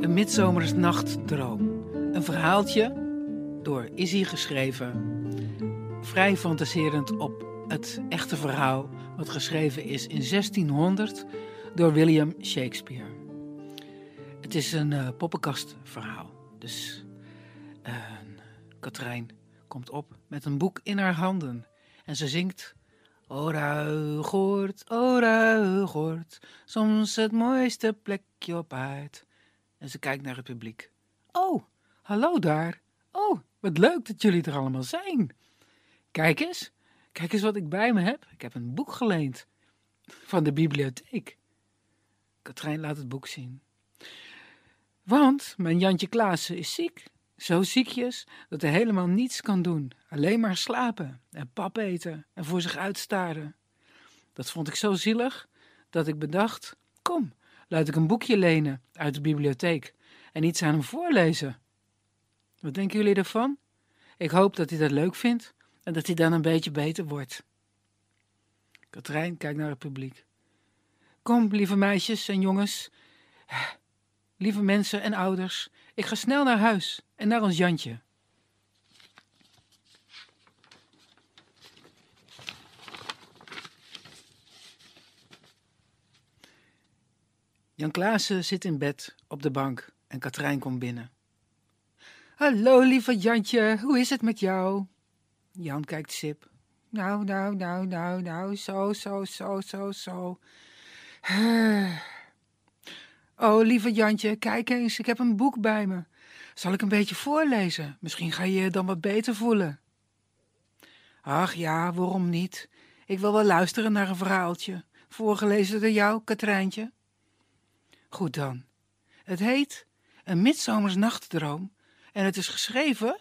Een midzomersnachtdroom. Een verhaaltje door Izzy geschreven. Vrij fantaserend op het echte verhaal wat geschreven is in 1600 door William Shakespeare. Het is een uh, poppenkastverhaal. Dus uh, Katrijn komt op met een boek in haar handen en ze zingt O ruigoort, o ruigoort, soms het mooiste plekje op aard. En ze kijkt naar het publiek. Oh, hallo daar. Oh, wat leuk dat jullie er allemaal zijn. Kijk eens, kijk eens wat ik bij me heb. Ik heb een boek geleend van de bibliotheek. Katrijn laat het boek zien. Want mijn Jantje Klaassen is ziek. Zo ziekjes dat hij helemaal niets kan doen. Alleen maar slapen en pap eten en voor zich uitstaren. Dat vond ik zo zielig dat ik bedacht: kom, laat ik een boekje lenen uit de bibliotheek en iets aan hem voorlezen. Wat denken jullie ervan? Ik hoop dat hij dat leuk vindt en dat hij dan een beetje beter wordt. Katrijn kijkt naar het publiek. Kom, lieve meisjes en jongens, lieve mensen en ouders, ik ga snel naar huis en naar ons Jantje. Jan Klaassen zit in bed op de bank en Katrijn komt binnen. Hallo, lieve Jantje, hoe is het met jou? Jan kijkt sip. Nou, nou, nou, nou, nou, zo, zo, zo, zo, zo. Oh, lieve Jantje, kijk eens, ik heb een boek bij me. Zal ik een beetje voorlezen? Misschien ga je je dan wat beter voelen. Ach ja, waarom niet? Ik wil wel luisteren naar een verhaaltje, voorgelezen door jou, Katrijntje. Goed dan. Het heet Een Midzomersnachtdroom en het is geschreven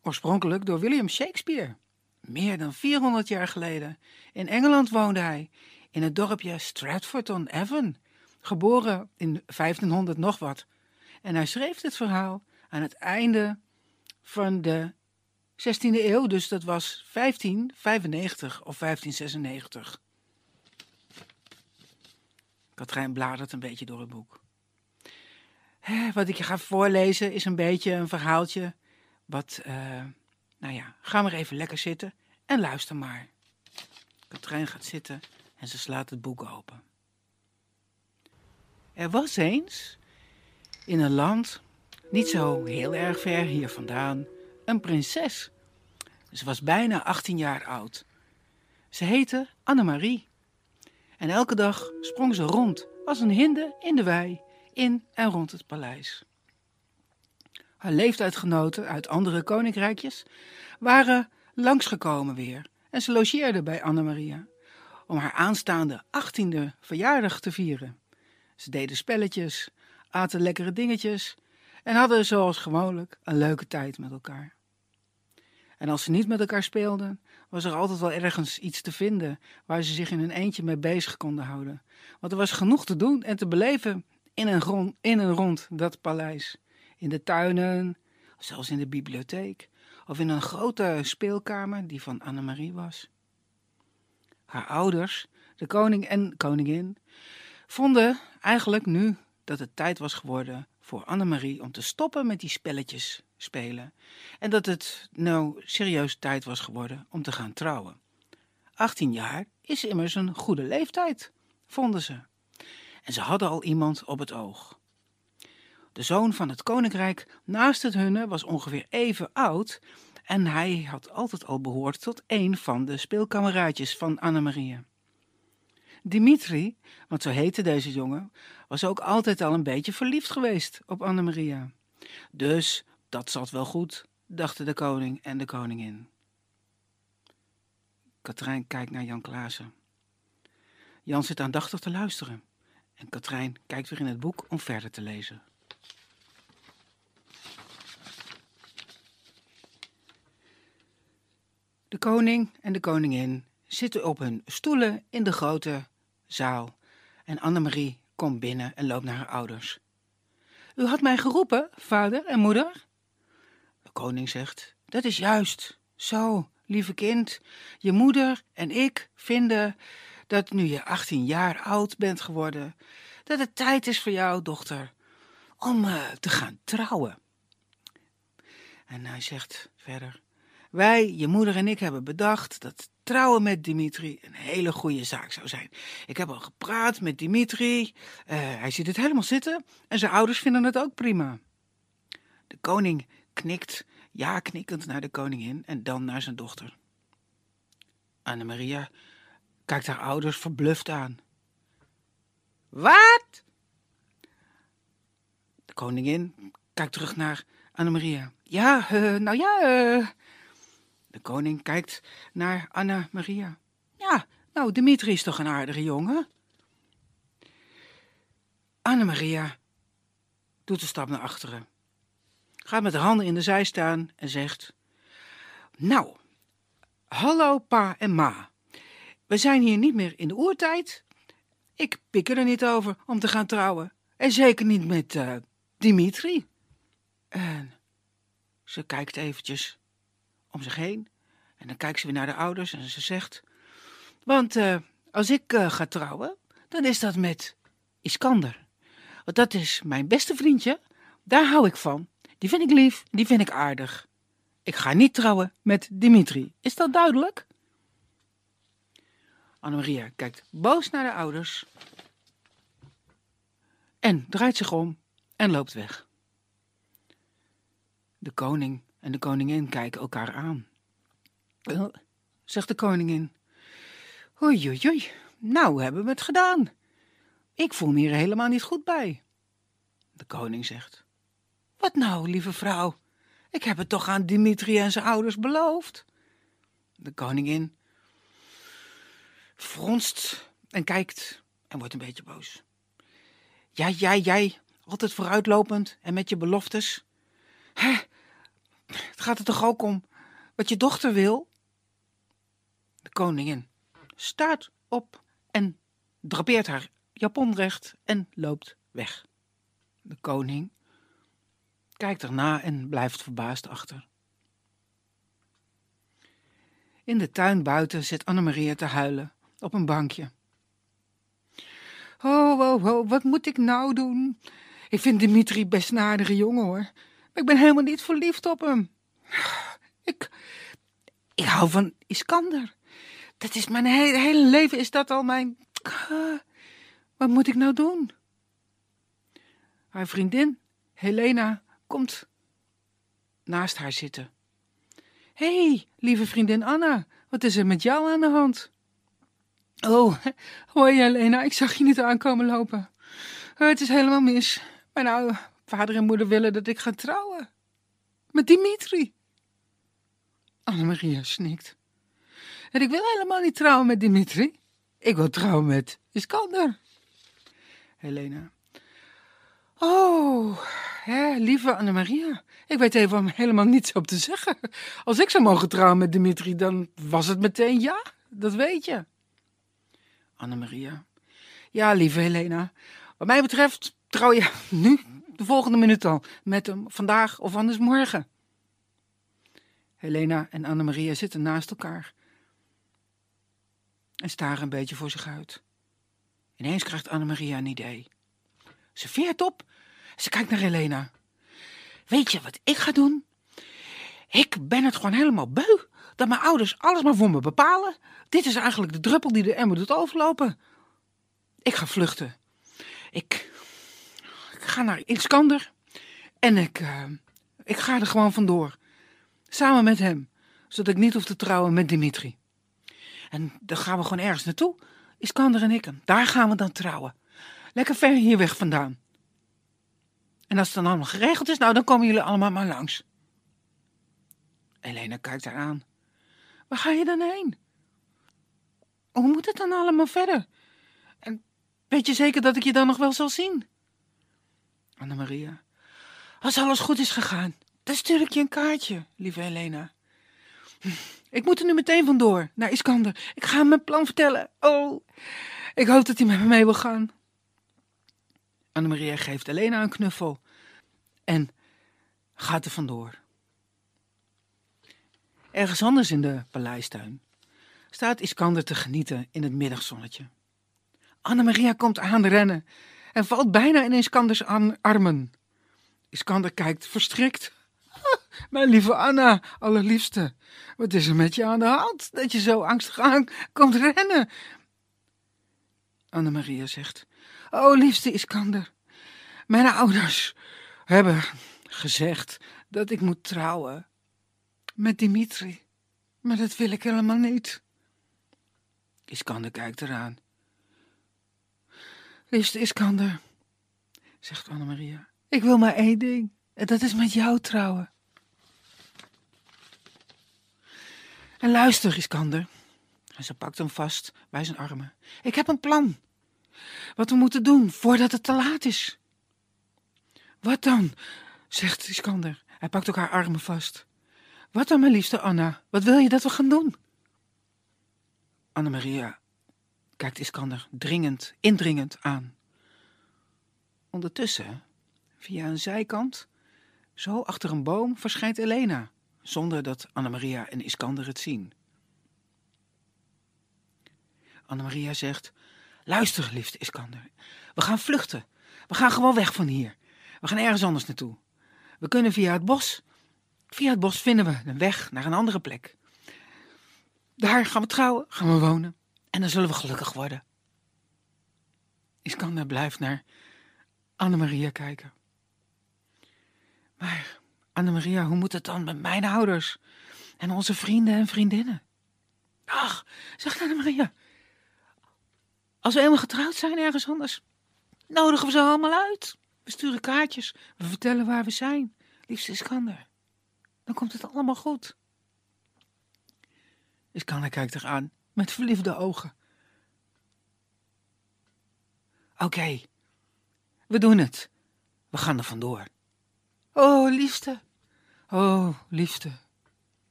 oorspronkelijk door William Shakespeare. Meer dan 400 jaar geleden. In Engeland woonde hij, in het dorpje Stratford-on-Avon, geboren in 1500 nog wat. En hij schreef dit verhaal aan het einde van de 16e eeuw, dus dat was 1595 of 1596. Katrijn bladert een beetje door het boek. Wat ik je ga voorlezen is een beetje een verhaaltje. Wat, uh, nou ja, ga maar even lekker zitten en luister maar. Katrijn gaat zitten en ze slaat het boek open. Er was eens in een land, niet zo heel erg ver hier vandaan, een prinses. Ze was bijna 18 jaar oud. Ze heette Annemarie. En elke dag sprong ze rond als een hinde in de wei, in en rond het paleis. Haar leeftijdgenoten uit andere koninkrijkjes waren langsgekomen weer en ze logeerden bij Annemaria om haar aanstaande achttiende verjaardag te vieren. Ze deden spelletjes, aten lekkere dingetjes en hadden zoals gewoonlijk een leuke tijd met elkaar. En als ze niet met elkaar speelden, was er altijd wel ergens iets te vinden waar ze zich in een eentje mee bezig konden houden. Want er was genoeg te doen en te beleven in en, rond, in en rond dat paleis. In de tuinen, zelfs in de bibliotheek of in een grote speelkamer die van Annemarie was. Haar ouders, de koning en koningin, vonden eigenlijk nu dat het tijd was geworden voor Annemarie om te stoppen met die spelletjes spelen en dat het nou serieus tijd was geworden om te gaan trouwen. 18 jaar is immers een goede leeftijd, vonden ze. En ze hadden al iemand op het oog. De zoon van het koninkrijk naast het hunne was ongeveer even oud en hij had altijd al behoord tot een van de speelkameraadjes van Annemarie. Dimitri, want zo heette deze jongen, was ook altijd al een beetje verliefd geweest op Annemaria. Dus dat zat wel goed, dachten de koning en de koningin. Katrijn kijkt naar Jan Klaassen. Jan zit aandachtig te luisteren en Katrijn kijkt weer in het boek om verder te lezen. De koning en de koningin zitten op hun stoelen in de grote zaal en Annemarie komt binnen en loopt naar haar ouders. U had mij geroepen, vader en moeder? De koning zegt, dat is juist. Zo, lieve kind, je moeder en ik vinden dat nu je 18 jaar oud bent geworden, dat het tijd is voor jou, dochter, om eh, te gaan trouwen. En hij zegt verder: Wij, je moeder en ik, hebben bedacht dat trouwen met Dimitri een hele goede zaak zou zijn. Ik heb al gepraat met Dimitri. eh, hij ziet het helemaal zitten en zijn ouders vinden het ook prima. De koning knikt, ja knikkend naar de koningin en dan naar zijn dochter. Annemaria kijkt haar ouders verbluft aan. Wat? De koningin kijkt terug naar Annemaria. Ja, nou ja. De koning kijkt naar Anna-Maria. Ja, nou, Dimitri is toch een aardige jongen? Anna-Maria doet een stap naar achteren. Gaat met de handen in de zij staan en zegt... Nou, hallo pa en ma. We zijn hier niet meer in de oertijd. Ik pik er niet over om te gaan trouwen. En zeker niet met eh, Dimitri. En ze kijkt eventjes om zich heen. En dan kijkt ze weer naar de ouders en ze zegt... Want eh, als ik eh, ga trouwen, dan is dat met Iskander. Want dat is mijn beste vriendje. Daar hou ik van. Die vind ik lief, die vind ik aardig. Ik ga niet trouwen met Dimitri. Is dat duidelijk? Annemaria kijkt boos naar de ouders. En draait zich om en loopt weg. De koning en de koningin kijken elkaar aan. Wel, zegt de koningin. Oei, oei, oei, nou hebben we het gedaan. Ik voel me hier helemaal niet goed bij. De koning zegt. Wat nou, lieve vrouw? Ik heb het toch aan Dimitri en zijn ouders beloofd. De koningin fronst en kijkt en wordt een beetje boos. Ja, jij, jij, altijd vooruitlopend en met je beloftes. Hè? Het gaat er toch ook om wat je dochter wil? De koningin staat op en drapeert haar japon recht en loopt weg. De koning kijkt erna en blijft verbaasd achter. In de tuin buiten zit Annemaria te huilen op een bankje. Oh, oh, oh, wat moet ik nou doen? Ik vind Dimitri best een aardige jongen hoor. Maar ik ben helemaal niet verliefd op hem. Ik, ik hou van Iskander. Dat is mijn hele leven, is dat al mijn... Wat moet ik nou doen? Haar vriendin, Helena, komt naast haar zitten. Hé, hey, lieve vriendin Anna, wat is er met jou aan de hand? Oh, hoi Helena, ik zag je niet aankomen lopen. Het is helemaal mis. Mijn oude vader en moeder willen dat ik ga trouwen. Met Dimitri. Annemaria snikt. En ik wil helemaal niet trouwen met Dimitri. Ik wil trouwen met Iskander. Helena. Oh, hè, lieve Annemaria. Ik weet even helemaal niets op te zeggen. Als ik zou mogen trouwen met Dimitri, dan was het meteen ja. Dat weet je. Annemaria. Ja, lieve Helena. Wat mij betreft trouw je nu, de volgende minuut al, met hem, vandaag of anders morgen. Helena en Annemaria zitten naast elkaar en staren een beetje voor zich uit. Ineens krijgt Annemaria een idee. Ze veert op, ze kijkt naar Helena. Weet je wat ik ga doen? Ik ben het gewoon helemaal beu dat mijn ouders alles maar voor me bepalen. Dit is eigenlijk de druppel die de emmer doet overlopen. Ik ga vluchten. Ik, ik ga naar Iskander en ik, uh, ik ga er gewoon vandoor. Samen met hem, zodat ik niet hoef te trouwen met Dimitri. En dan gaan we gewoon ergens naartoe. Iskander en ik. Daar gaan we dan trouwen. Lekker ver hier weg vandaan. En als het dan allemaal geregeld is, nou dan komen jullie allemaal maar langs. Elena kijkt haar aan. Waar ga je dan heen? Hoe moet het dan allemaal verder? En weet je zeker dat ik je dan nog wel zal zien? Annemaria. Als alles goed is gegaan, dan stuur ik je een kaartje, lieve Helena. Ik moet er nu meteen vandoor, naar Iskander. Ik ga hem mijn plan vertellen. Oh, ik hoop dat hij met me mee wil gaan. Annemaria geeft Elena een knuffel en gaat er vandoor. Ergens anders in de paleistuin staat Iskander te genieten in het middagzonnetje. Annemaria komt aanrennen en valt bijna in Iskanders armen. Iskander kijkt verstrikt. Mijn lieve Anna, allerliefste, wat is er met je aan de hand dat je zo angstig aan komt rennen? Anne-Maria zegt, oh liefste Iskander, mijn ouders hebben gezegd dat ik moet trouwen met Dimitri, maar dat wil ik helemaal niet. Iskander kijkt eraan. Liefste Iskander, zegt Anne-Maria, ik wil maar één ding, en dat is met jou trouwen. En luister, Iskander. En ze pakt hem vast bij zijn armen. Ik heb een plan. Wat we moeten doen voordat het te laat is. Wat dan? zegt Iskander. Hij pakt ook haar armen vast. Wat dan, mijn liefste Anna? Wat wil je dat we gaan doen? Anne-Maria kijkt Iskander dringend, indringend aan. Ondertussen, via een zijkant, zo achter een boom, verschijnt Elena, zonder dat Anne-Maria en Iskander het zien. Anne-Maria zegt, luister, liefste Iskander, we gaan vluchten. We gaan gewoon weg van hier. We gaan ergens anders naartoe. We kunnen via het bos. Via het bos vinden we een weg naar een andere plek. Daar gaan we trouwen, gaan we wonen. En dan zullen we gelukkig worden. Iskander blijft naar Annemaria kijken. Maar Annemaria, hoe moet het dan met mijn ouders en onze vrienden en vriendinnen? Ach, zegt Annemaria. Als we eenmaal getrouwd zijn ergens anders, nodigen we ze allemaal uit. We sturen kaartjes, we vertellen waar we zijn. Liefste Iskander, dan komt het allemaal goed. Iskander kijkt haar aan met verliefde ogen. Oké, we doen het. We gaan er vandoor. Oh, liefste. Oh, liefste.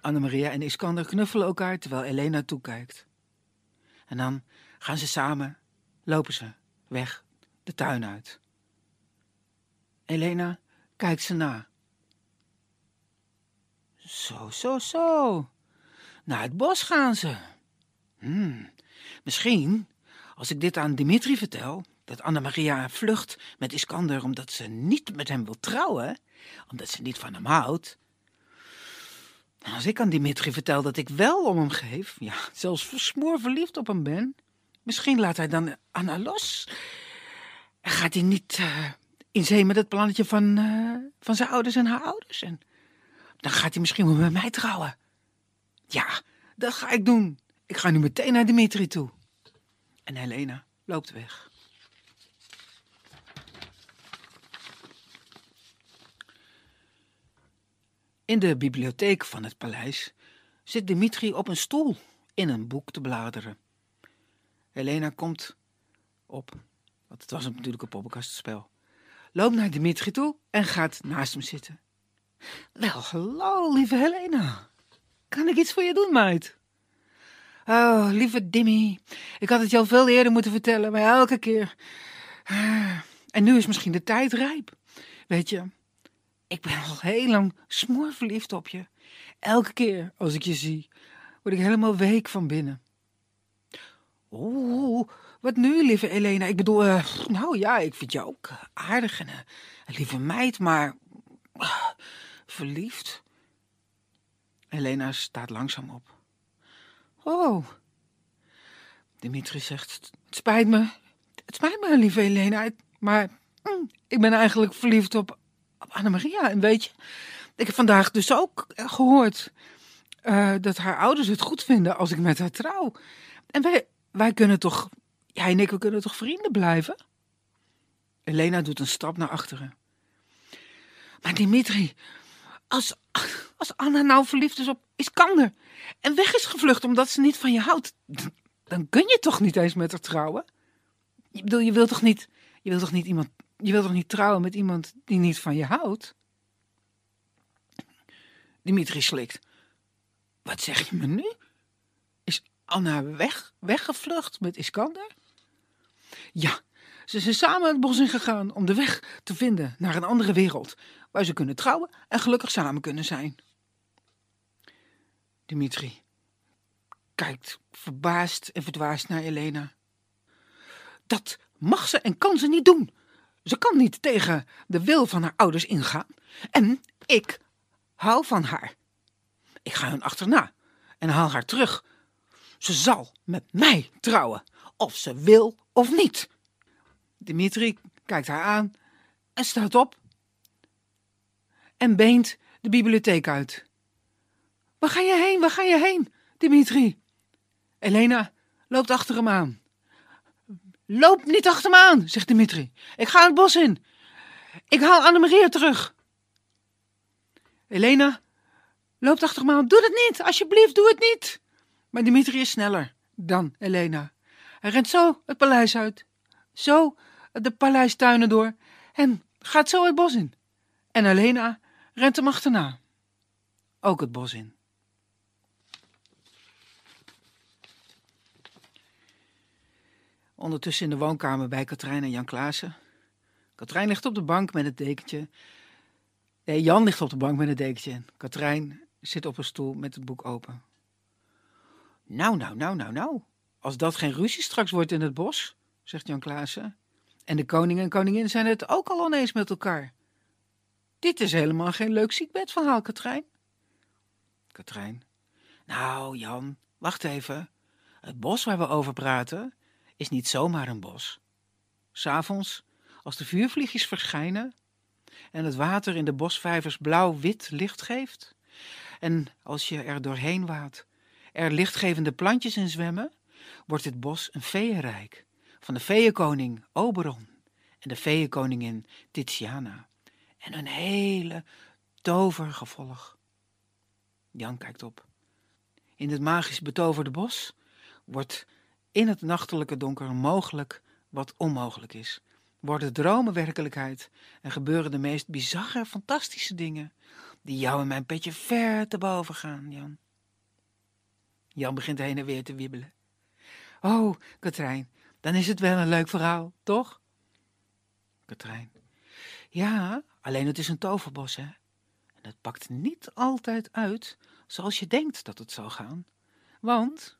Annemaria en Iskander knuffelen elkaar terwijl Elena toekijkt. En dan gaan ze samen, lopen ze weg de tuin uit. Elena kijkt ze na. Zo, zo, zo. Naar het bos gaan ze. Hmm, misschien, als ik dit aan Dimitri vertel, dat Anna-Maria vlucht met Iskander omdat ze niet met hem wil trouwen, omdat ze niet van hem houdt. Als ik aan Dimitri vertel dat ik wel om hem geef, ja, zelfs versmoor verliefd op hem ben, misschien laat hij dan Anna los. Gaat hij niet uh, in zee met het plannetje van, uh, van zijn ouders en haar ouders. En dan gaat hij misschien wel met mij trouwen. Ja, dat ga ik doen. Ik ga nu meteen naar Dimitri toe. En Helena loopt weg. In de bibliotheek van het paleis zit Dimitri op een stoel in een boek te bladeren. Helena komt op, want het was natuurlijk een poppenkastspel. Loopt naar Dimitri toe en gaat naast hem zitten. Wel, hallo, lieve Helena. Kan ik iets voor je doen, meid? Oh, lieve Dimmy. Ik had het al veel eerder moeten vertellen, maar elke keer. En nu is misschien de tijd rijp. Weet je, ik ben al heel lang smoorverliefd op je. Elke keer als ik je zie, word ik helemaal week van binnen. Oeh, wat nu, lieve Elena? Ik bedoel, uh, nou ja, ik vind je ook aardig en een lieve meid, maar verliefd. Elena staat langzaam op. Oh. Dimitri zegt, het spijt me. Het spijt me, lieve Elena, maar mm, ik ben eigenlijk verliefd op Annemaria. En weet je, ik heb vandaag dus ook gehoord dat haar ouders het goed vinden als ik met haar trouw. En wij, wij kunnen toch, jij en ik, we kunnen toch vrienden blijven? Elena doet een stap naar achteren. Maar Dimitri, als, als Anna nou verliefd is op Iskander en weg is gevlucht omdat ze niet van je houdt, dan kun je toch niet eens met haar trouwen? Je bedoel, je wilt toch niet, je wilt toch niet iemand je wilt toch niet trouwen met iemand die niet van je houdt? Dimitri slikt. Wat zeg je me nu? Is Anna weg, weggevlucht met Iskander? Ja, ze zijn samen het bos in gegaan om de weg te vinden naar een andere wereld, waar ze kunnen trouwen en gelukkig samen kunnen zijn. Dimitri kijkt verbaasd en verdwaasd naar Elena. Dat mag ze en kan ze niet doen, Ze kan niet tegen de wil van haar ouders ingaan. En ik hou van haar. Ik ga hun achterna en haal haar terug. Ze zal met mij trouwen, of ze wil of niet. Dimitri kijkt haar aan en staat op en beent de bibliotheek uit. Waar ga je heen? Waar ga je heen, Dimitri? Elena loopt achter hem aan. Loop niet achter me aan, zegt Dimitri. Ik ga het bos in. Ik haal Annemaria terug. Elena loopt achter me aan. Doe het niet, alsjeblieft, doe het niet. Maar Dimitri is sneller dan Elena. Hij rent zo het paleis uit, zo de paleistuinen door en gaat zo het bos in. En Elena rent hem achterna. Ook het bos in. Ondertussen in de woonkamer bij Katrijn en Jan Klaassen. Katrijn ligt op de bank met het dekentje. Nee, Jan ligt op de bank met het dekentje. Katrijn zit op een stoel met het boek open. Nou, nou, nou, nou, nou. Als dat geen ruzie straks wordt in het bos, zegt Jan Klaassen. En de koning en koningin zijn het ook al oneens met elkaar. Dit is helemaal geen leuk ziekbedverhaal, Katrijn. Katrijn. Nou, Jan, wacht even. Het bos waar we over praten is niet zomaar een bos. S'avonds, als de vuurvliegjes verschijnen en het water in de bosvijvers blauw-wit licht geeft, en als je er doorheen waat, er lichtgevende plantjes in zwemmen, wordt het bos een feeënrijk van de feeënkoning Oberon en de feeënkoningin Tiziana en een hele tovergevolg. Jan kijkt op. In het magisch betoverde bos wordt in het nachtelijke donker mogelijk wat onmogelijk is. Worden dromen werkelijkheid en gebeuren de meest bizarre, fantastische dingen die jou en mijn petje ver te boven gaan, Jan. Jan begint heen en weer te wiebelen. Oh, Katrijn, dan is het wel een leuk verhaal, toch? Katrijn. Ja, alleen het is een toverbos, hè? En het pakt niet altijd uit zoals je denkt dat het zal gaan. Want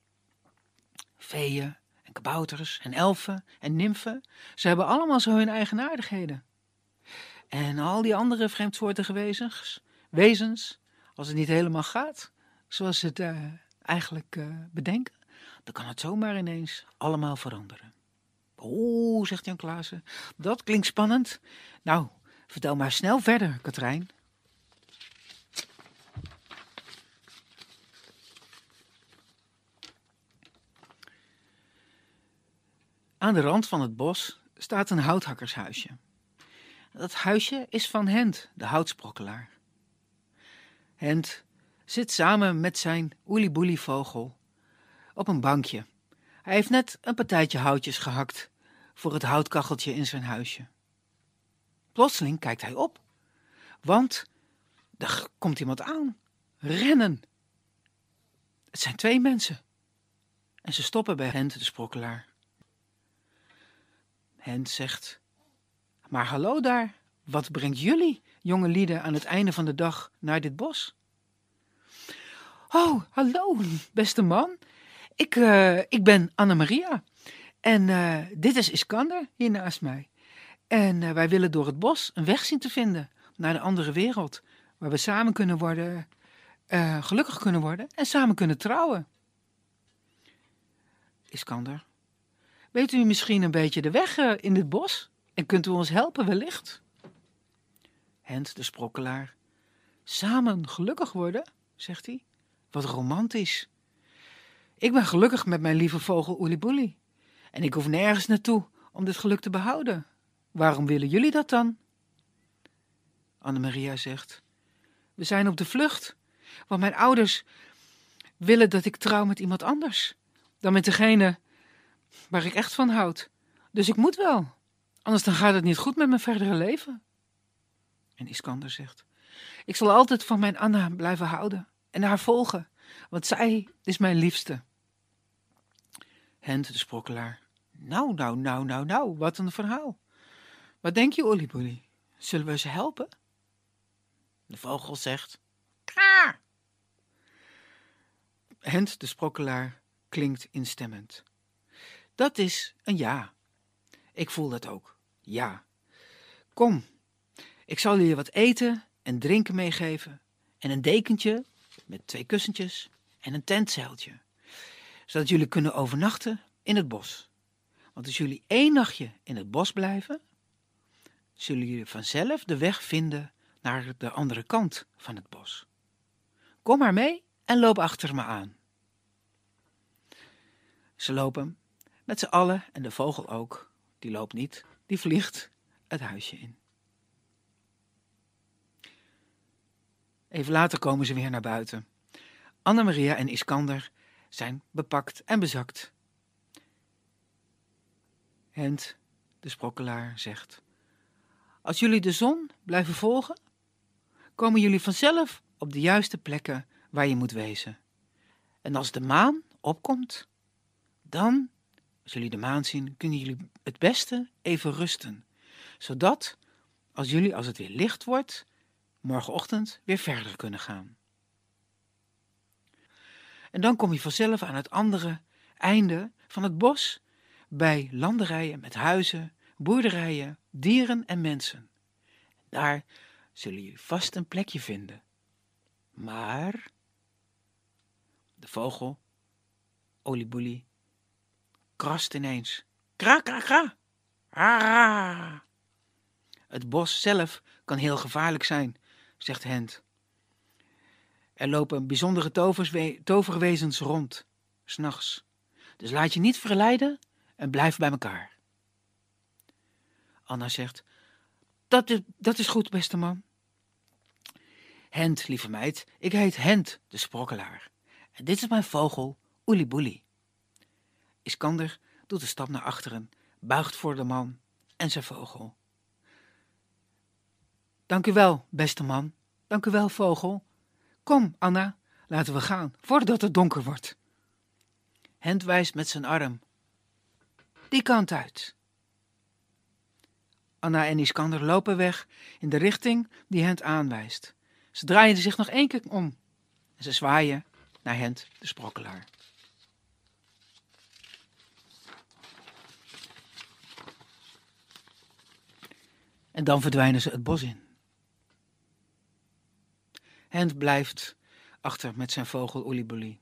veeën en kabouters en elfen en nymfen, ze hebben allemaal zo hun eigenaardigheden. En al die andere vreemdsoortige wezens, wezens, als het niet helemaal gaat, zoals ze het uh, eigenlijk uh, bedenken, dan kan het zomaar ineens allemaal veranderen. Oeh, zegt Jan Klaassen, dat klinkt spannend. Nou, vertel maar snel verder, Katrijn. Aan de rand van het bos staat een houthakkershuisje. Dat huisje is van Hent, de houtsprokkelaar. Hent zit samen met zijn oelieboelievogel op een bankje. Hij heeft net een partijtje houtjes gehakt voor het houtkacheltje in zijn huisje. Plotseling kijkt hij op, want er komt iemand aan. Rennen! Het zijn twee mensen. En ze stoppen bij Hent, de sprokkelaar. Hent zegt: Maar hallo daar, wat brengt jullie, jonge lieden, aan het einde van de dag naar dit bos? Oh, hallo, beste man. Ik, uh, ik ben Anna-Maria. En uh, dit is Iskander, hier naast mij. En uh, wij willen door het bos een weg zien te vinden naar de andere wereld. Waar we samen kunnen worden, gelukkig kunnen worden en samen kunnen trouwen. Iskander, weet u misschien een beetje de weg in het bos? En kunt u ons helpen wellicht? Hent, de sprokkelaar. Samen gelukkig worden, zegt hij. Wat romantisch. Ik ben gelukkig met mijn lieve vogel Oeliboeli. En ik hoef nergens naartoe om dit geluk te behouden. Waarom willen jullie dat dan? Annemaria zegt: We zijn op de vlucht, want mijn ouders willen dat ik trouw met iemand anders dan met degene waar ik echt van houd. Dus ik moet wel, anders dan gaat het niet goed met mijn verdere leven. En Iskander zegt: Ik zal altijd van mijn Anna blijven houden en haar volgen, want zij is mijn liefste. Hent de sprokkelaar. Nou, nou, nou, nou, nou, wat een verhaal. Wat denk je, Oliebollie? Zullen we ze helpen? De vogel zegt, klaar. Hent de sprokkelaar klinkt instemmend. Dat is een ja. Ik voel dat ook, ja. Kom, ik zal jullie wat eten en drinken meegeven en een dekentje met twee kussentjes en een tentzeiltje, zodat jullie kunnen overnachten in het bos. Want als jullie één nachtje in het bos blijven, zullen jullie vanzelf de weg vinden naar de andere kant van het bos. Kom maar mee en loop achter me aan. Ze lopen met z'n allen en de vogel ook. Die loopt niet, die vliegt het huisje in. Even later komen ze weer naar buiten. Anna-Maria en Iskander zijn bepakt en bezakt. Hent, de sprokkelaar, zegt: Als jullie de zon blijven volgen, komen jullie vanzelf op de juiste plekken waar je moet wezen. En als de maan opkomt, dan, als jullie de maan zien, kunnen jullie het beste even rusten. Zodat, als jullie, als het weer licht wordt, morgenochtend weer verder kunnen gaan. En dan kom je vanzelf aan het andere einde van het bos bij landerijen met huizen, boerderijen, dieren en mensen. Daar zullen jullie vast een plekje vinden. Maar de vogel, Oliebollie, krast ineens. Kra, kra, kra. Ah. Het bos zelf kan heel gevaarlijk zijn, zegt Hent. Er lopen bijzondere toverwezens rond, s'nachts. Dus laat je niet verleiden en blijf bij elkaar. Anna zegt, dat is, dat is goed, beste man. Hent, lieve meid, ik heet Hent, de sprokkelaar. En dit is mijn vogel, Oeliboelie. Iskander doet een stap naar achteren, buigt voor de man en zijn vogel. Dank u wel, beste man. Dank u wel, vogel. Kom, Anna, laten we gaan, voordat het donker wordt. Hent wijst met zijn arm. Die kant uit. Anna en Iskander lopen weg in de richting die Hent aanwijst. Ze draaien zich nog één keer om en ze zwaaien naar Hent, de sprokkelaar. En dan verdwijnen ze het bos in. Hent blijft achter met zijn vogel Oliebollie.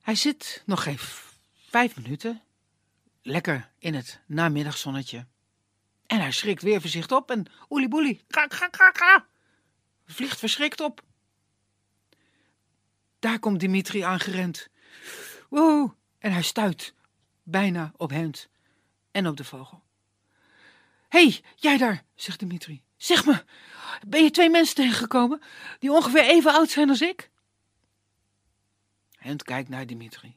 Hij zit nog geen vijf minuten, lekker in het namiddagzonnetje. En hij schrikt weer voorzichtig op en ga, ga, ga, ga, vliegt verschrikt op. Daar komt Dimitri aangerend. Woe! En hij stuit bijna op Hent en op de vogel. Hé, hey, jij daar, zegt Dimitri. Zeg me, ben je twee mensen tegengekomen die ongeveer even oud zijn als ik? Hent kijkt naar Dimitri.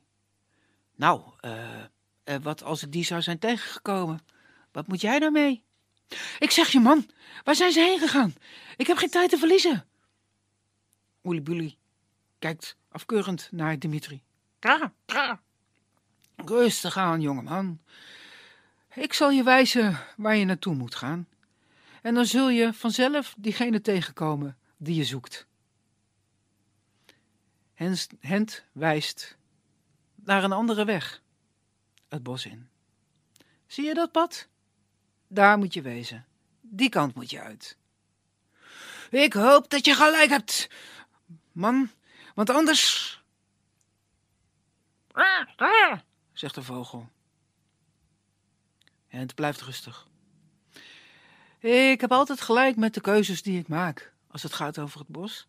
Nou, uh, wat als ik die zou zijn tegengekomen? Wat moet jij daarmee? Ik zeg je, man, waar zijn ze heen gegaan? Ik heb geen tijd te verliezen. Oelibuli kijkt afkeurend naar Dimitri. Tra, tra. Rustig aan, jongeman. Ik zal je wijzen waar je naartoe moet gaan. En dan zul je vanzelf diegene tegenkomen die je zoekt. Hent wijst naar een andere weg, het bos in. Zie je dat pad? Daar moet je wezen. Die kant moet je uit. Ik hoop dat je gelijk hebt, man, want anders. zegt de vogel. En het blijft rustig. Ik heb altijd gelijk met de keuzes die ik maak als het gaat over het bos.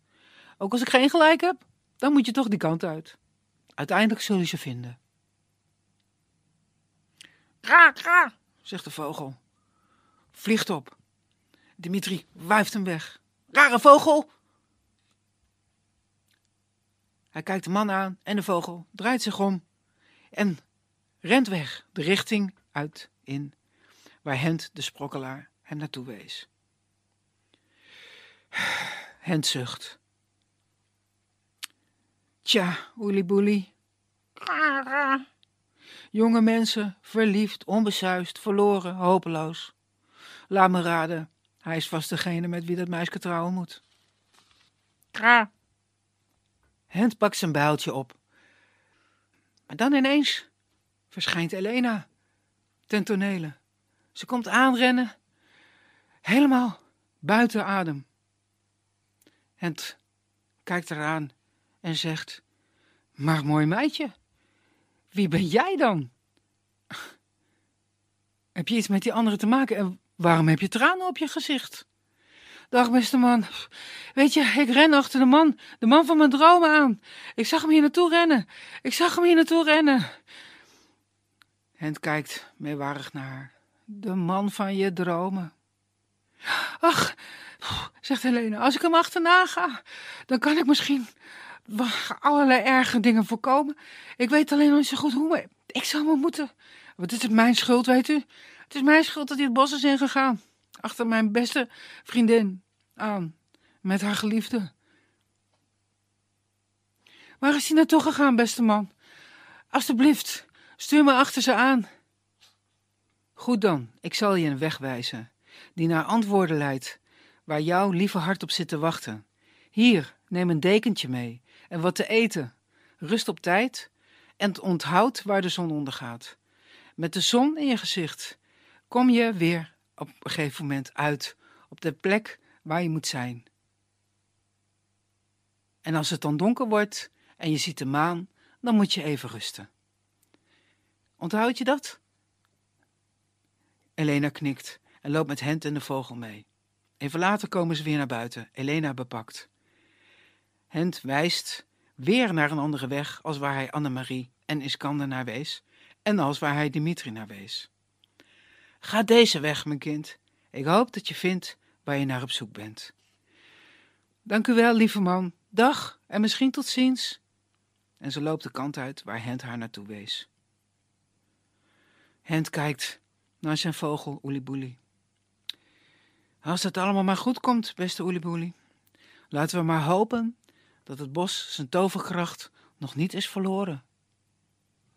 Ook als ik geen gelijk heb, dan moet je toch die kant uit. Uiteindelijk zul je ze vinden. Gra, gra, zegt de vogel. Vliegt op. Dimitri wuift hem weg. Rare vogel! Hij kijkt de man aan en de vogel draait zich om en rent weg de richting uit in waar Hent de sprokkelaar hem naartoe wees. Hent zucht. Tja, oelieboelie. Jonge mensen, verliefd, onbesuist, verloren, hopeloos. Laat me raden, hij is vast degene met wie dat meisje trouwen moet. Kra. Hent pakt zijn bijltje op. Maar dan ineens verschijnt Elena ten tonele. Ze komt aanrennen, helemaal buiten adem. Hent kijkt eraan en zegt: Maar mooi meidje, wie ben jij dan? Heb je iets met die anderen te maken en waarom heb je tranen op je gezicht? Dag, beste man. Weet je, ik ren achter de man, de man van mijn dromen aan. Ik zag hem hier naartoe rennen. Ik zag hem hier naartoe rennen. Hent kijkt meewarig naar haar. De man van je dromen. Ach, zegt Helena, als ik hem achterna ga, dan kan ik misschien allerlei erge dingen voorkomen. Ik weet alleen nog niet zo goed hoe, maar ik zou me moeten. Wat is het mijn schuld, weet u? Het is mijn schuld dat hij het bos is ingegaan. Achter mijn beste vriendin aan, met haar geliefde. Waar is hij naartoe gegaan, beste man? Alsjeblieft, stuur me achter ze aan. Goed dan, ik zal je een weg wijzen, die naar antwoorden leidt, waar jouw lieve hart op zit te wachten. Hier, neem een dekentje mee en wat te eten. Rust op tijd en onthoud waar de zon ondergaat. Met de zon in je gezicht kom je weer op een gegeven moment uit op de plek waar je moet zijn. En als het dan donker wordt en je ziet de maan, dan moet je even rusten. Onthoud je dat? Elena knikt en loopt met Hent en de vogel mee. Even later komen ze weer naar buiten, Elena bepakt. Hent wijst weer naar een andere weg als waar hij Annemarie en Iskander naar wees en als waar hij Dimitri naar wees. Ga deze weg, mijn kind. Ik hoop dat je vindt waar je naar op zoek bent. Dank u wel, lieve man. Dag en misschien tot ziens. En ze loopt de kant uit waar Hent haar naartoe wees. Hent kijkt naar zijn vogel Oeliboeli. Als het allemaal maar goed komt, beste Oeliboeli. Laten we maar hopen dat het bos zijn toverkracht nog niet is verloren.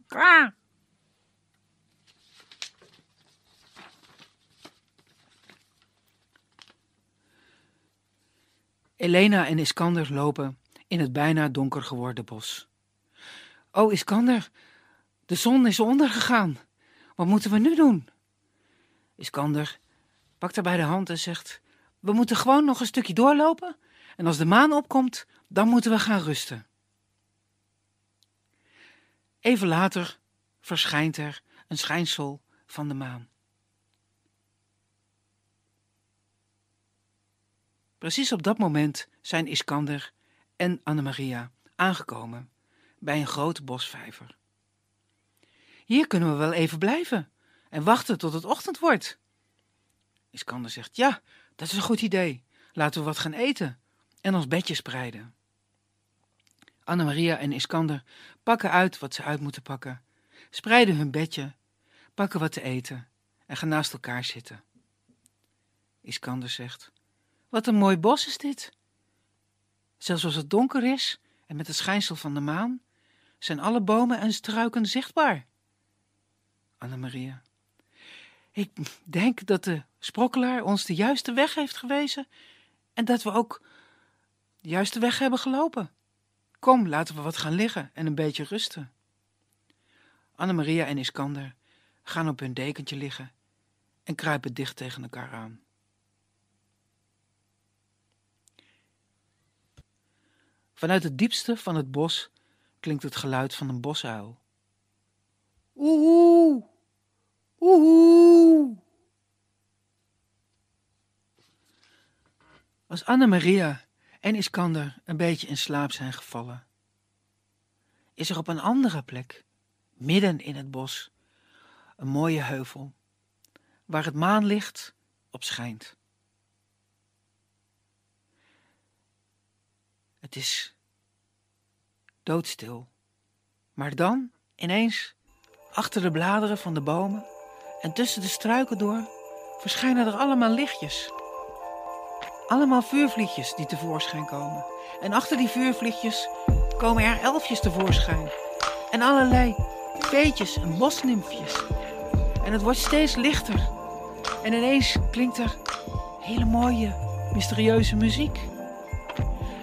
Kwa! Elena en Iskander lopen in het bijna donker geworden bos. O, Iskander, de zon is ondergegaan. Wat moeten we nu doen? Iskander pakt haar bij de hand en zegt: We moeten gewoon nog een stukje doorlopen. En als de maan opkomt, dan moeten we gaan rusten. Even later verschijnt er een schijnsel van de maan. Precies op dat moment zijn Iskander en Annemaria aangekomen bij een grote bosvijver. Hier kunnen we wel even blijven en wachten tot het ochtend wordt. Iskander zegt: Ja, dat is een goed idee. Laten we wat gaan eten en ons bedje spreiden. Annemaria en Iskander pakken uit wat ze uit moeten pakken, spreiden hun bedje, pakken wat te eten en gaan naast elkaar zitten. Iskander zegt: Wat een mooi bos is dit. Zelfs als het donker is en met het schijnsel van de maan, zijn alle bomen en struiken zichtbaar. Annemaria. Ik denk dat de sprokkelaar ons de juiste weg heeft gewezen en dat we ook de juiste weg hebben gelopen. Kom, laten we wat gaan liggen en een beetje rusten. Annemaria en Iskander gaan op hun dekentje liggen en kruipen dicht tegen elkaar aan. Vanuit het diepste van het bos klinkt het geluid van een bosuil. Oeh, oeh. Als Annemaria en Iskander een beetje in slaap zijn gevallen, is er op een andere plek, midden in het bos, een mooie heuvel, waar het maanlicht op schijnt. Het is doodstil, maar dan ineens achter de bladeren van de bomen en tussen de struiken door verschijnen er allemaal lichtjes. Allemaal vuurvliegjes die tevoorschijn komen. En achter die vuurvliegjes komen er elfjes tevoorschijn. En allerlei veetjes en bosnimfjes. En het wordt steeds lichter. En ineens klinkt er hele mooie, mysterieuze muziek.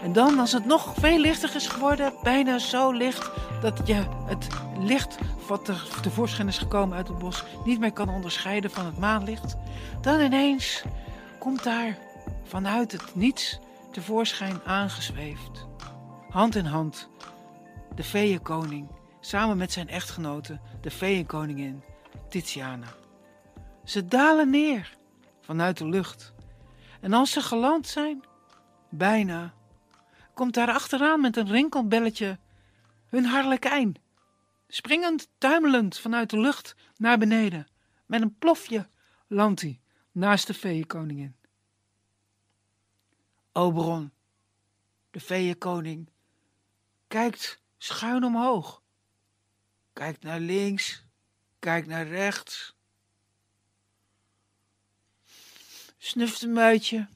En dan, als het nog veel lichter is geworden, bijna zo licht dat je het licht wat er tevoorschijn is gekomen uit het bos niet meer kan onderscheiden van het maanlicht, dan ineens komt daar vanuit het niets tevoorschijn aangezweefd. Hand in hand, de feeënkoning, samen met zijn echtgenote, de feeënkoningin Tiziana. Ze dalen neer vanuit de lucht. En als ze geland zijn, bijna, komt daar achteraan met een rinkelbelletje hun harlekijn. Springend, tuimelend vanuit de lucht naar beneden. Met een plofje landt hij naast de feeënkoningin. Oberon, de feeënkoning, kijkt schuin omhoog. Kijkt naar links, kijkt naar rechts. Snuft een muitje.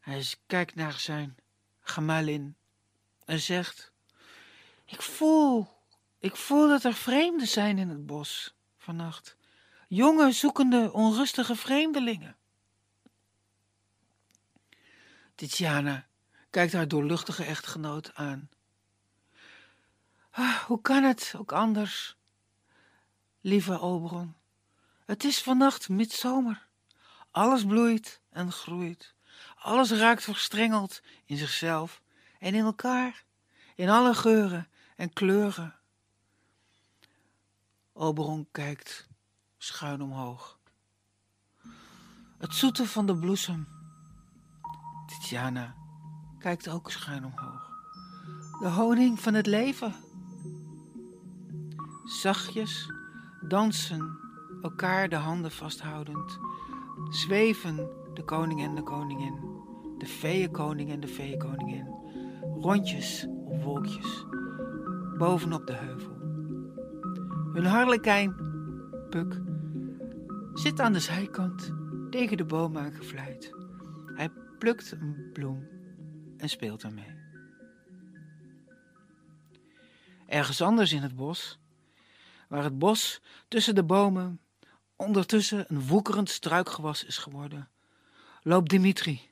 Hij kijkt naar zijn gemalin en zegt: Ik voel, ik voel dat er vreemden zijn in het bos vannacht. Jonge, zoekende, onrustige vreemdelingen. Tiziana kijkt haar doorluchtige echtgenoot aan. Ah, hoe kan het ook anders, lieve Oberon? Het is vannacht midzomer. Alles bloeit en groeit. Alles raakt verstrengeld in zichzelf en in elkaar, in alle geuren en kleuren. Oberon kijkt schuin omhoog. Het zoete van de bloesem. Titiana kijkt ook schuin omhoog. De honing van het leven. Zachtjes dansen elkaar de handen vasthoudend, zweven de koning en de koningin, de feeënkoning en de feeënkoningin, rondjes op wolkjes, bovenop de heuvel. Hun harlekijn, Puk, zit aan de zijkant tegen de boom aangevlijd. Hij plukt een bloem en speelt ermee. Ergens anders in het bos, waar het bos tussen de bomen ondertussen een woekerend struikgewas is geworden, loopt Dimitri.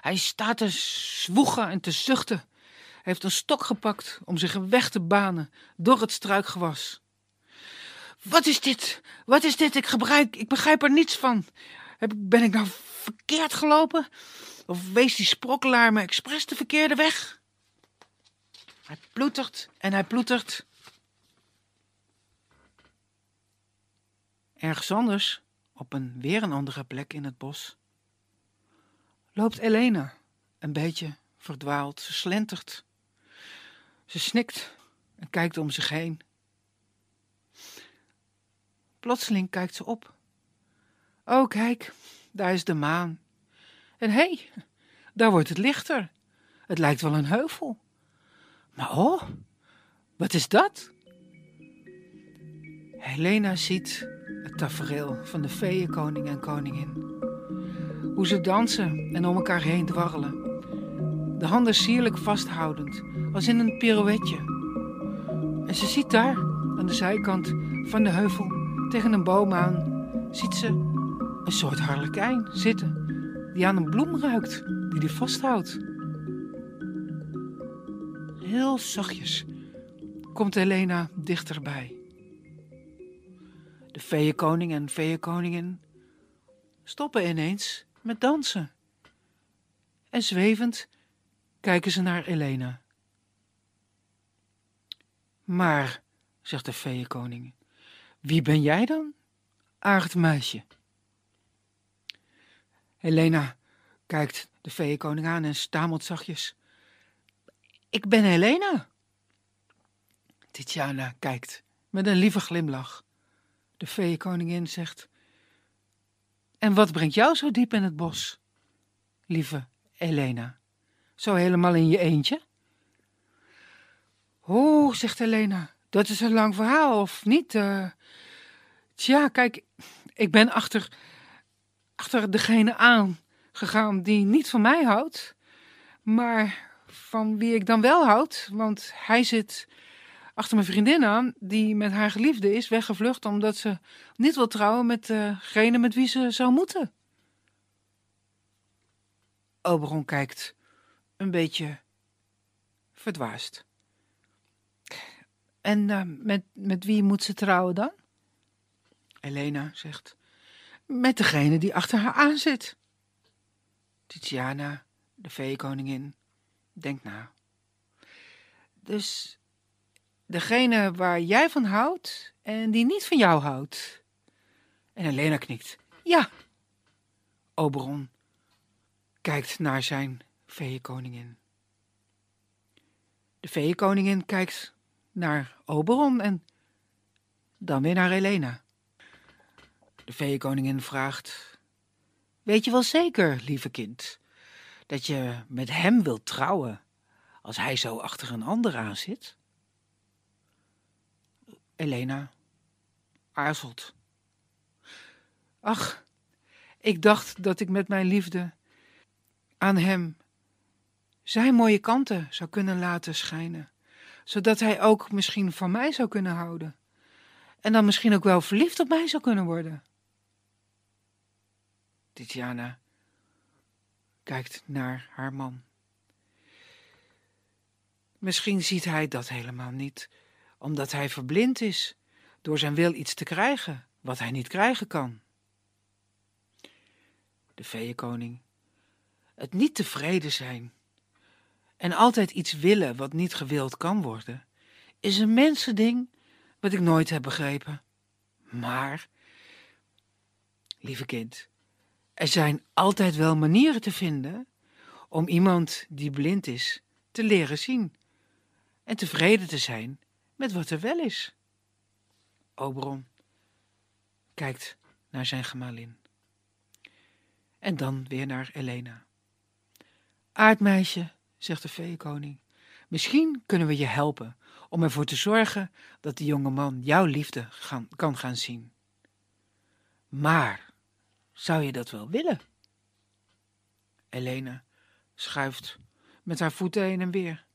Hij staat te zwoegen en te zuchten. Hij heeft een stok gepakt om zich een weg te banen door het struikgewas. Wat is dit? Wat is dit? Ik, gebruik, ik begrijp er niets van. Ben ik nou verkeerd gelopen? Of wees die sprokkelaar me expres de verkeerde weg? Hij ploetert en hij ploetert. Ergens anders, op een weer een andere plek in het bos, loopt Elena, een beetje verdwaald. Ze slentert. Ze snikt en kijkt om zich heen. Plotseling kijkt ze op. Oh, kijk, daar is de maan. En hé, hey, daar wordt het lichter. Het lijkt wel een heuvel. Maar oh, wat is dat? Helena ziet het tafereel van de feeënkoning en koningin. Hoe ze dansen en om elkaar heen dwarrelen. De handen sierlijk vasthoudend, als in een pirouetje. En ze ziet daar, aan de zijkant van de heuvel, tegen een boom aan, ziet ze een soort harlekijn zitten, die aan een bloem ruikt, die die vasthoudt. Heel zachtjes komt Helena dichterbij. De feeënkoning en feeënkoningin stoppen ineens met dansen. En zwevend kijken ze naar Elena. Maar, zegt de feeënkoning, wie ben jij dan, aardig meisje? Helena kijkt de feeënkoning aan en stamelt zachtjes. Ik ben Helena. Titiana kijkt met een lieve glimlach. De feeënkoningin zegt: En wat brengt jou zo diep in het bos, lieve Elena? Zo helemaal in je eentje? Oh, zegt Helena, dat is een lang verhaal, of niet? Uh, tja, kijk, ik ben achter, achter degene aan gegaan die niet van mij houdt, maar van wie ik dan wel houd, want hij zit achter mijn vriendin aan, die met haar geliefde is weggevlucht omdat ze niet wil trouwen met degene met wie ze zou moeten. Oberon kijkt een beetje verdwaasd. En eh, met, met wie moet ze trouwen dan? Elena zegt, met degene die achter haar aan zit. Tiziana, de veekoningin, denkt na. Dus degene waar jij van houdt en die niet van jou houdt. En Elena knikt. Ja. Oberon kijkt naar zijn veekoningin. De veekoningin kijkt naar Oberon en dan weer naar Elena. De veekoningin vraagt: Weet je wel zeker, lieve kind, dat je met hem wilt trouwen als hij zo achter een ander aan zit? Elena aarzelt. Ach, ik dacht dat ik met mijn liefde aan hem zijn mooie kanten zou kunnen laten schijnen, zodat hij ook misschien van mij zou kunnen houden en dan misschien ook wel verliefd op mij zou kunnen worden. Titiana kijkt naar haar man. Misschien ziet hij dat helemaal niet, omdat hij verblind is door zijn wil iets te krijgen wat hij niet krijgen kan. De feeënkoning. Het niet tevreden zijn en altijd iets willen wat niet gewild kan worden, is een mensending wat ik nooit heb begrepen. Maar, lieve kind, er zijn altijd wel manieren te vinden om iemand die blind is te leren zien en tevreden te zijn met wat er wel is. Oberon kijkt naar zijn gemalin. En dan weer naar Elena. Aardmeisje, zegt de veekoning, misschien kunnen we je helpen om ervoor te zorgen dat de jonge man jouw liefde kan gaan zien. Maar zou je dat wel willen? Elena schuift met haar voeten heen en weer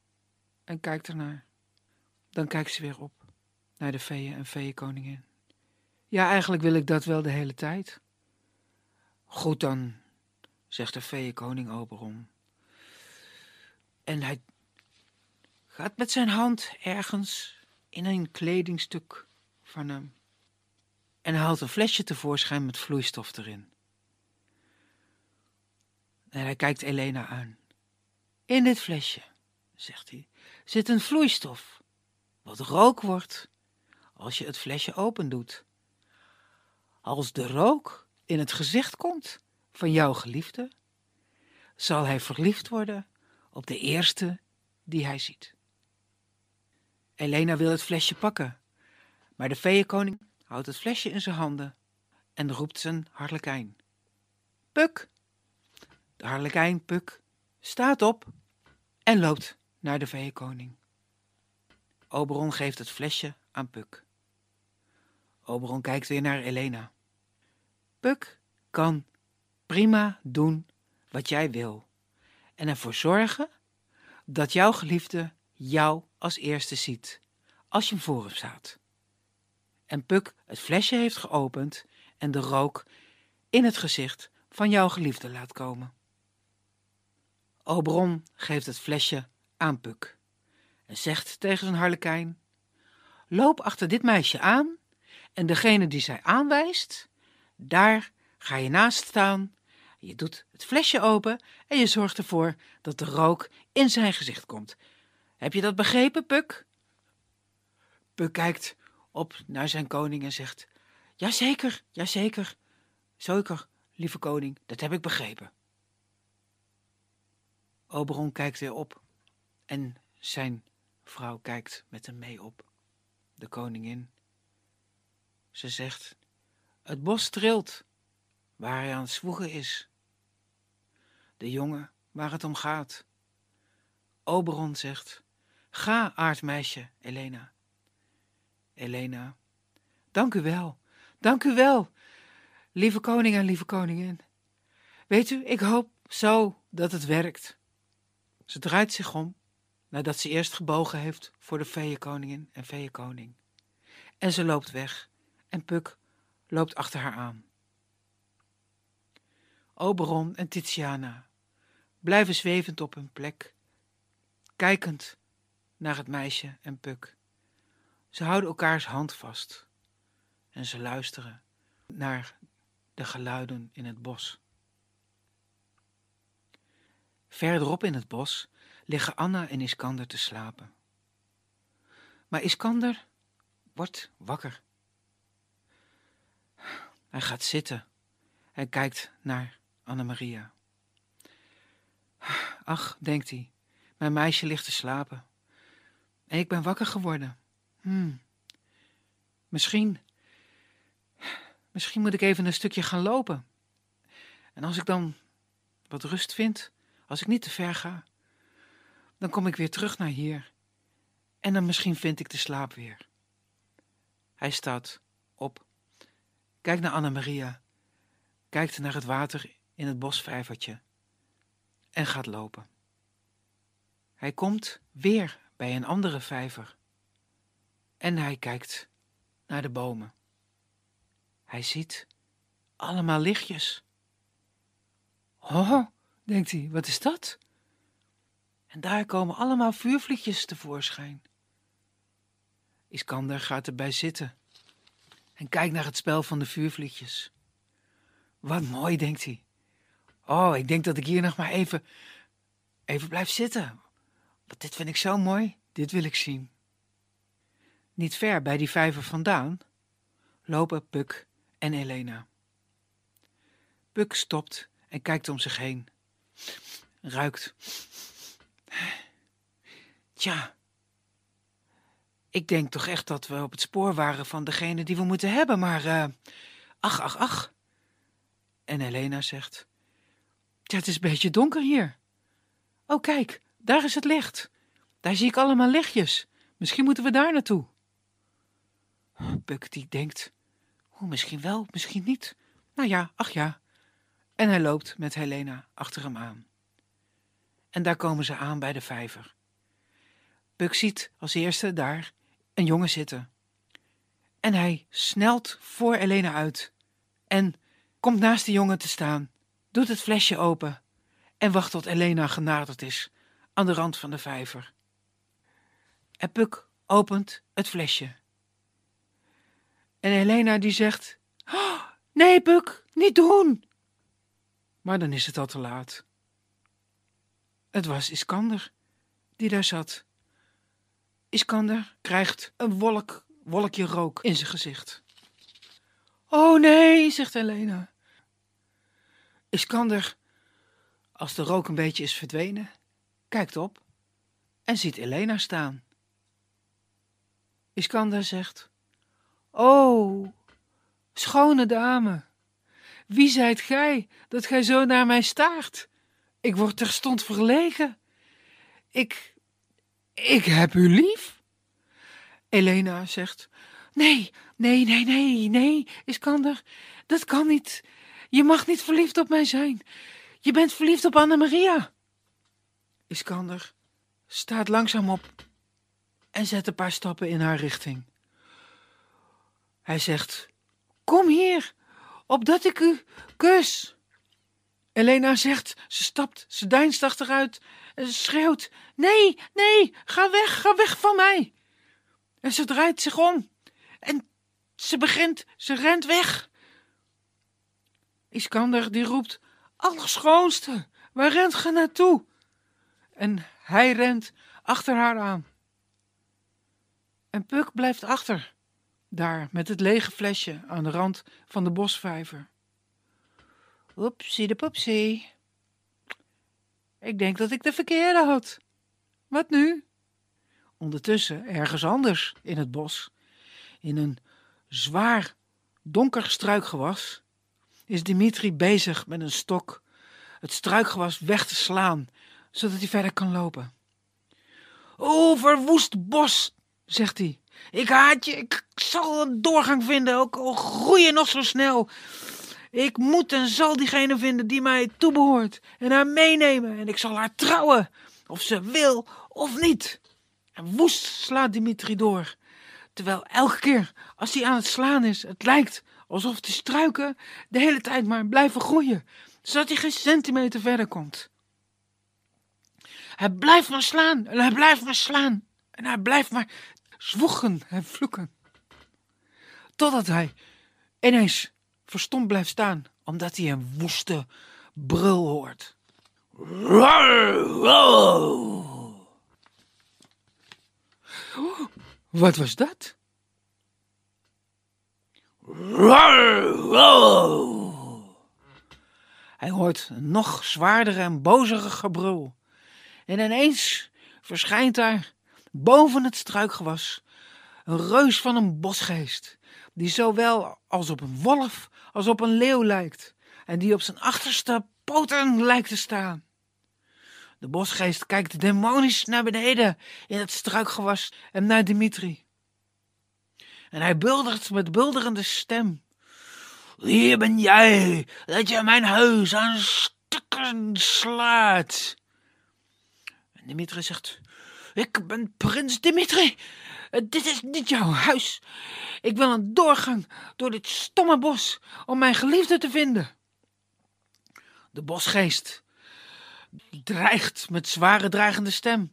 en kijkt ernaar. Dan kijkt ze weer op naar de feeën en feeënkoningin. Ja, eigenlijk wil ik dat wel de hele tijd. Goed dan, zegt de feeënkoning Oberon. En hij gaat met zijn hand ergens in een kledingstuk van hem en haalt een flesje tevoorschijn met vloeistof erin. En hij kijkt Elena aan. In dit flesje, zegt hij, zit een vloeistof, wat rook wordt als je het flesje opendoet. Als de rook in het gezicht komt van jouw geliefde, zal hij verliefd worden op de eerste die hij ziet. Elena wil het flesje pakken, maar de feeënkoning houdt het flesje in zijn handen en roept zijn harlekijn. Puk! De harlekijn Puk staat op en loopt naar de veekoning. Oberon geeft het flesje aan Puk. Oberon kijkt weer naar Elena. Puk kan prima doen wat jij wil en ervoor zorgen dat jouw geliefde jou als eerste ziet, als je hem voor hem staat. En Puk het flesje heeft geopend en de rook in het gezicht van jouw geliefde laat komen. Oberon geeft het flesje aan Puk en zegt tegen zijn harlekijn: Loop achter dit meisje aan en degene die zij aanwijst, daar ga je naast staan. Je doet het flesje open en je zorgt ervoor dat de rook in zijn gezicht komt. Heb je dat begrepen, Puk? Puk kijkt op naar zijn koning en zegt: Jazeker, jazeker, zeker, lieve koning, dat heb ik begrepen. Oberon kijkt weer op en zijn vrouw kijkt met hem mee op. De koningin. Ze zegt: Het bos trilt waar hij aan het zwoegen is. De jongen waar het om gaat. Oberon zegt: Ga, aardmeisje, Elena. Elena: Dank u wel, dank u wel, lieve koning en lieve koningin. Weet u, ik hoop zo dat het werkt. Ze draait zich om, nadat ze eerst gebogen heeft voor de feeënkoningin en feeënkoning. En ze loopt weg en Puk loopt achter haar aan. Oberon en Tiziana blijven zwevend op hun plek, kijkend naar het meisje en Puk. Ze houden elkaars hand vast en ze luisteren naar de geluiden in het bos. Verderop in het bos liggen Anna en Iskander te slapen. Maar Iskander wordt wakker. Hij gaat zitten. Hij kijkt naar Annemaria. Ach, denkt hij, mijn meisje ligt te slapen. En ik ben wakker geworden. Hmm. Misschien, misschien moet ik even een stukje gaan lopen. En als ik dan wat rust vind, als ik niet te ver ga, dan kom ik weer terug naar hier. En dan misschien vind ik de slaap weer. Hij staat op, kijkt naar Anna-Maria, kijkt naar het water in het bosvijvertje en gaat lopen. Hij komt weer bij een andere vijver en hij kijkt naar de bomen. Hij ziet allemaal lichtjes. Oh, denkt hij, wat is dat? En daar komen allemaal vuurvliegjes tevoorschijn. Iskander gaat erbij zitten en kijkt naar het spel van de vuurvliegjes. Wat mooi, denkt hij. Oh, ik denk dat ik hier nog maar even, even blijf zitten. Want dit vind ik zo mooi, dit wil ik zien. Niet ver bij die vijver vandaan lopen Puk en Elena. Puk stopt en kijkt om zich heen. Ruikt. Tja, ik denk toch echt dat we op het spoor waren van degene die we moeten hebben, maar uh, ach, ach, ach. En Helena zegt, het is een beetje donker hier. Oh, kijk, daar is het licht. Daar zie ik allemaal lichtjes. Misschien moeten we daar naartoe. Buck die denkt, oh, misschien wel, misschien niet. Nou ja, ach ja. En hij loopt met Helena achter hem aan. En daar komen ze aan bij de vijver. Buck ziet als eerste daar een jongen zitten. En hij snelt voor Elena uit en komt naast de jongen te staan, doet het flesje open en wacht tot Elena genaderd is aan de rand van de vijver. En Puk opent het flesje. En Elena die zegt, oh, nee Puk, niet doen. Maar dan is het al te laat. Het was Iskander die daar zat Iskander krijgt een wolk, wolkje rook in zijn gezicht. Oh nee, zegt Helena. Iskander, als de rook een beetje is verdwenen, kijkt op en ziet Elena staan. Iskander zegt: Oh, schone dame, wie zijt gij dat gij zo naar mij staart? Ik word terstond verlegen. Ik, ik heb u lief. Elena zegt, nee, nee, nee, nee, nee, Iskander, dat kan niet. Je mag niet verliefd op mij zijn. Je bent verliefd op Anne-Maria. Iskander staat langzaam op en zet een paar stappen in haar richting. Hij zegt, kom hier, opdat ik u kus. Elena zegt, ze stapt, ze deinst achteruit en ze schreeuwt: Nee, nee, ga weg, ga weg van mij. En ze draait zich om en ze begint, ze rent weg. Iskander die roept: Allerschoonste, waar rent ge naartoe? En hij rent achter haar aan. En Puk blijft achter, daar met het lege flesje aan de rand van de bosvijver. Oepsie de poepsie. Ik denk dat ik de verkeerde had. Wat nu? Ondertussen, ergens anders in het bos, in een zwaar donker struikgewas, is Dimitri bezig met een stok het struikgewas weg te slaan, zodat hij verder kan lopen. O, verwoest bos, zegt hij. Ik haat je, ik zal een doorgang vinden, ook al nog zo snel. Ik moet en zal diegene vinden die mij toebehoort en haar meenemen en ik zal haar trouwen, of ze wil of niet. En woest slaat Dimitri door, terwijl elke keer als hij aan het slaan is, het lijkt alsof de struiken de hele tijd maar blijven groeien, zodat hij geen centimeter verder komt. hij blijft maar slaan en hij blijft maar slaan. En hij blijft maar zwoegen en vloeken. Totdat hij ineens verstomd blijft staan, omdat hij een woeste brul hoort. Wat was dat? Hij hoort een nog zwaardere en bozere gebrul. En ineens verschijnt daar boven het struikgewas een reus van een bosgeest, die zowel als op een wolf als op een leeuw lijkt en die op zijn achterste poten lijkt te staan. De bosgeest kijkt demonisch naar beneden in het struikgewas en naar Dimitri. En hij buldert met bulderende stem. Wie ben jij dat je mijn huis aan stukken slaat? En Dimitri zegt, ik ben prins Dimitri. Dit is niet jouw huis. Ik wil een doorgang door dit stomme bos om mijn geliefde te vinden. De bosgeest dreigt met zware dreigende stem.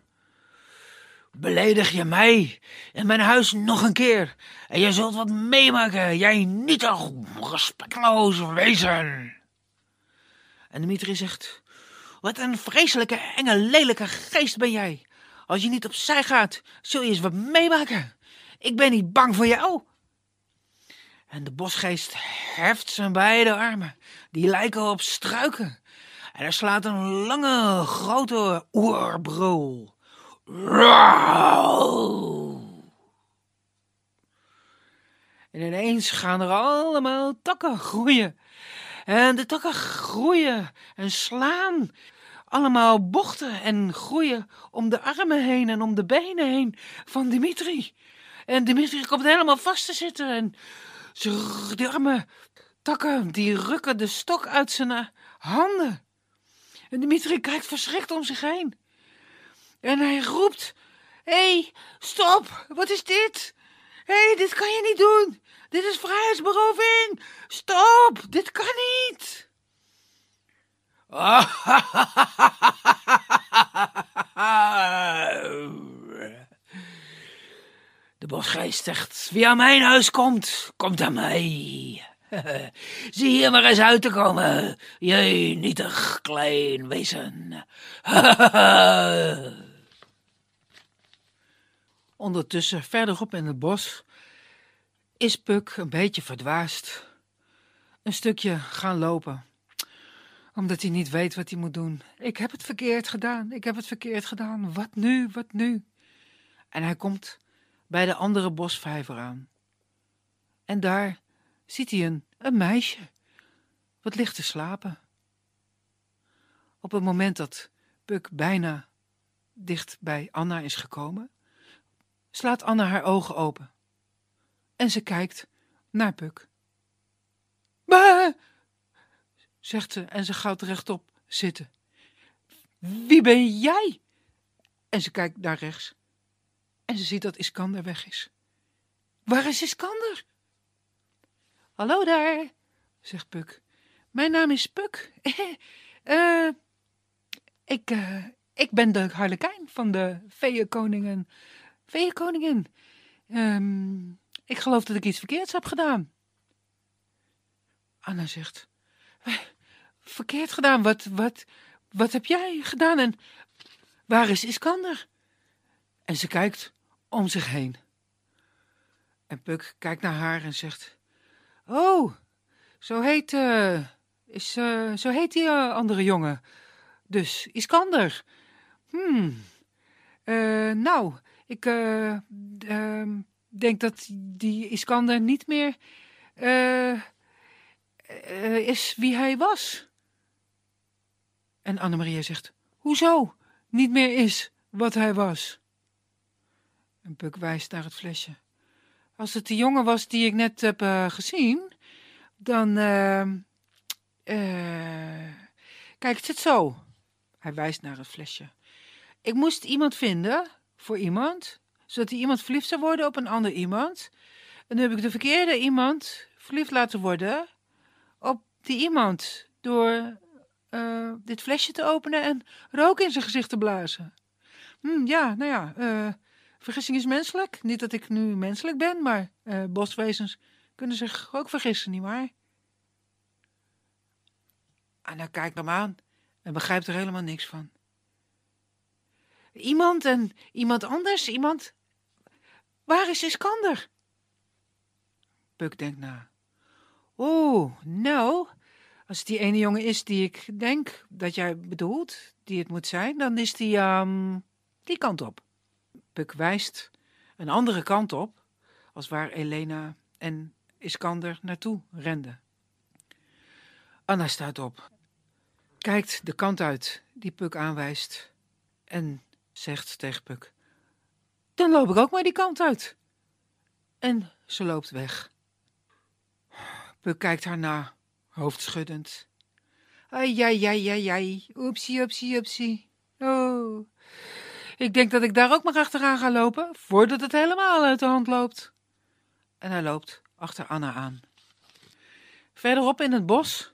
Beledig je mij en mijn huis nog een keer en je zult wat meemaken, jij niet al respectloos wezen. En Dimitri zegt, wat een vreselijke, enge, lelijke geest ben jij. Als je niet opzij gaat, zul je eens wat meemaken. Ik ben niet bang voor jou. En de bosgeest heft zijn beide armen, die lijken op struiken. En hij slaat een lange, grote oerbrul. En ineens gaan er allemaal takken groeien. En de takken groeien en slaan. Allemaal bochten en groeien om de armen heen en om de benen heen van Dimitri. En Dimitri komt helemaal vast te zitten. En die arme takken die rukken de stok uit zijn handen. En Dimitri kijkt verschrikt om zich heen. En hij roept: Hé, hey, stop! Wat is dit? Hé, hey, dit kan je niet doen! Dit is vrijheidsberoving! Stop! Dit kan niet! De bosgeest zegt: Wie aan mijn huis komt, komt aan mij. Zie hier maar eens uit te komen, jij nietig klein wezen. Ondertussen, verderop in het bos, is Puk een beetje verdwaasd. Een stukje gaan lopen, omdat hij niet weet wat hij moet doen. Ik heb het verkeerd gedaan, ik heb het verkeerd gedaan. Wat nu, wat nu? En hij komt bij de andere bosvijver aan. En daar ziet hij een, een meisje, wat ligt te slapen. Op het moment dat Puk bijna dicht bij Anna is gekomen, slaat Anna haar ogen open. En ze kijkt naar Puk. Bah! Zegt ze en ze gaat rechtop zitten. Wie ben jij? En ze kijkt naar rechts. En ze ziet dat Iskander weg is. Waar is Iskander? Hallo daar, zegt Puk. Mijn naam is Puk. uh, ik, uh, ik ben de harlekijn van de Feeënkoningin. Feeënkoningin, um, ik geloof dat ik iets verkeerds heb gedaan. Anna zegt, verkeerd gedaan? Wat, wat, wat heb jij gedaan en waar is Iskander? En ze kijkt om zich heen. En Puk kijkt naar haar en zegt, Oh, zo heet, uh, is, uh, zo heet die uh, andere jongen. Dus Iskander. Hmm. nou, ik ehm, denk dat die Iskander niet meer is wie hij was. En Annemarie zegt, hoezo niet meer is wat hij was? En Puk wijst naar het flesje. Als het de jongen was die ik net heb uh, gezien, dan. Uh, uh, kijk, het zo. Hij wijst naar het flesje. Ik moest iemand vinden voor iemand, zodat die iemand verliefd zou worden op een ander iemand. En nu heb ik de verkeerde iemand verliefd laten worden op die iemand door eh, dit flesje te openen en rook in zijn gezicht te blazen. Hm, ja, nou ja, eh, vergissing is menselijk. Niet dat ik nu menselijk ben, maar eh, boswezens kunnen zich ook vergissen, nietwaar? Anna kijkt hem aan en begrijpt er helemaal niks van. Iemand en iemand anders, iemand... Waar is Iskander? Puk denkt na. Oeh, nou, als het die ene jongen is die ik denk dat jij bedoelt, die het moet zijn, dan is die um, die kant op. Puk wijst een andere kant op, als waar Elena en Iskander naartoe renden. Anna staat op, kijkt de kant uit die Puk aanwijst en zegt tegen Puk: Dan loop ik ook maar die kant uit. En ze loopt weg. Puk kijkt haar na, hoofdschuddend. Ai, ai, ai, ai, ai. Oepsie, oepsie, oepsie. Oh. Ik denk dat ik daar ook maar achteraan ga lopen, voordat het helemaal uit de hand loopt. En hij loopt achter Anna aan. Verderop in het bos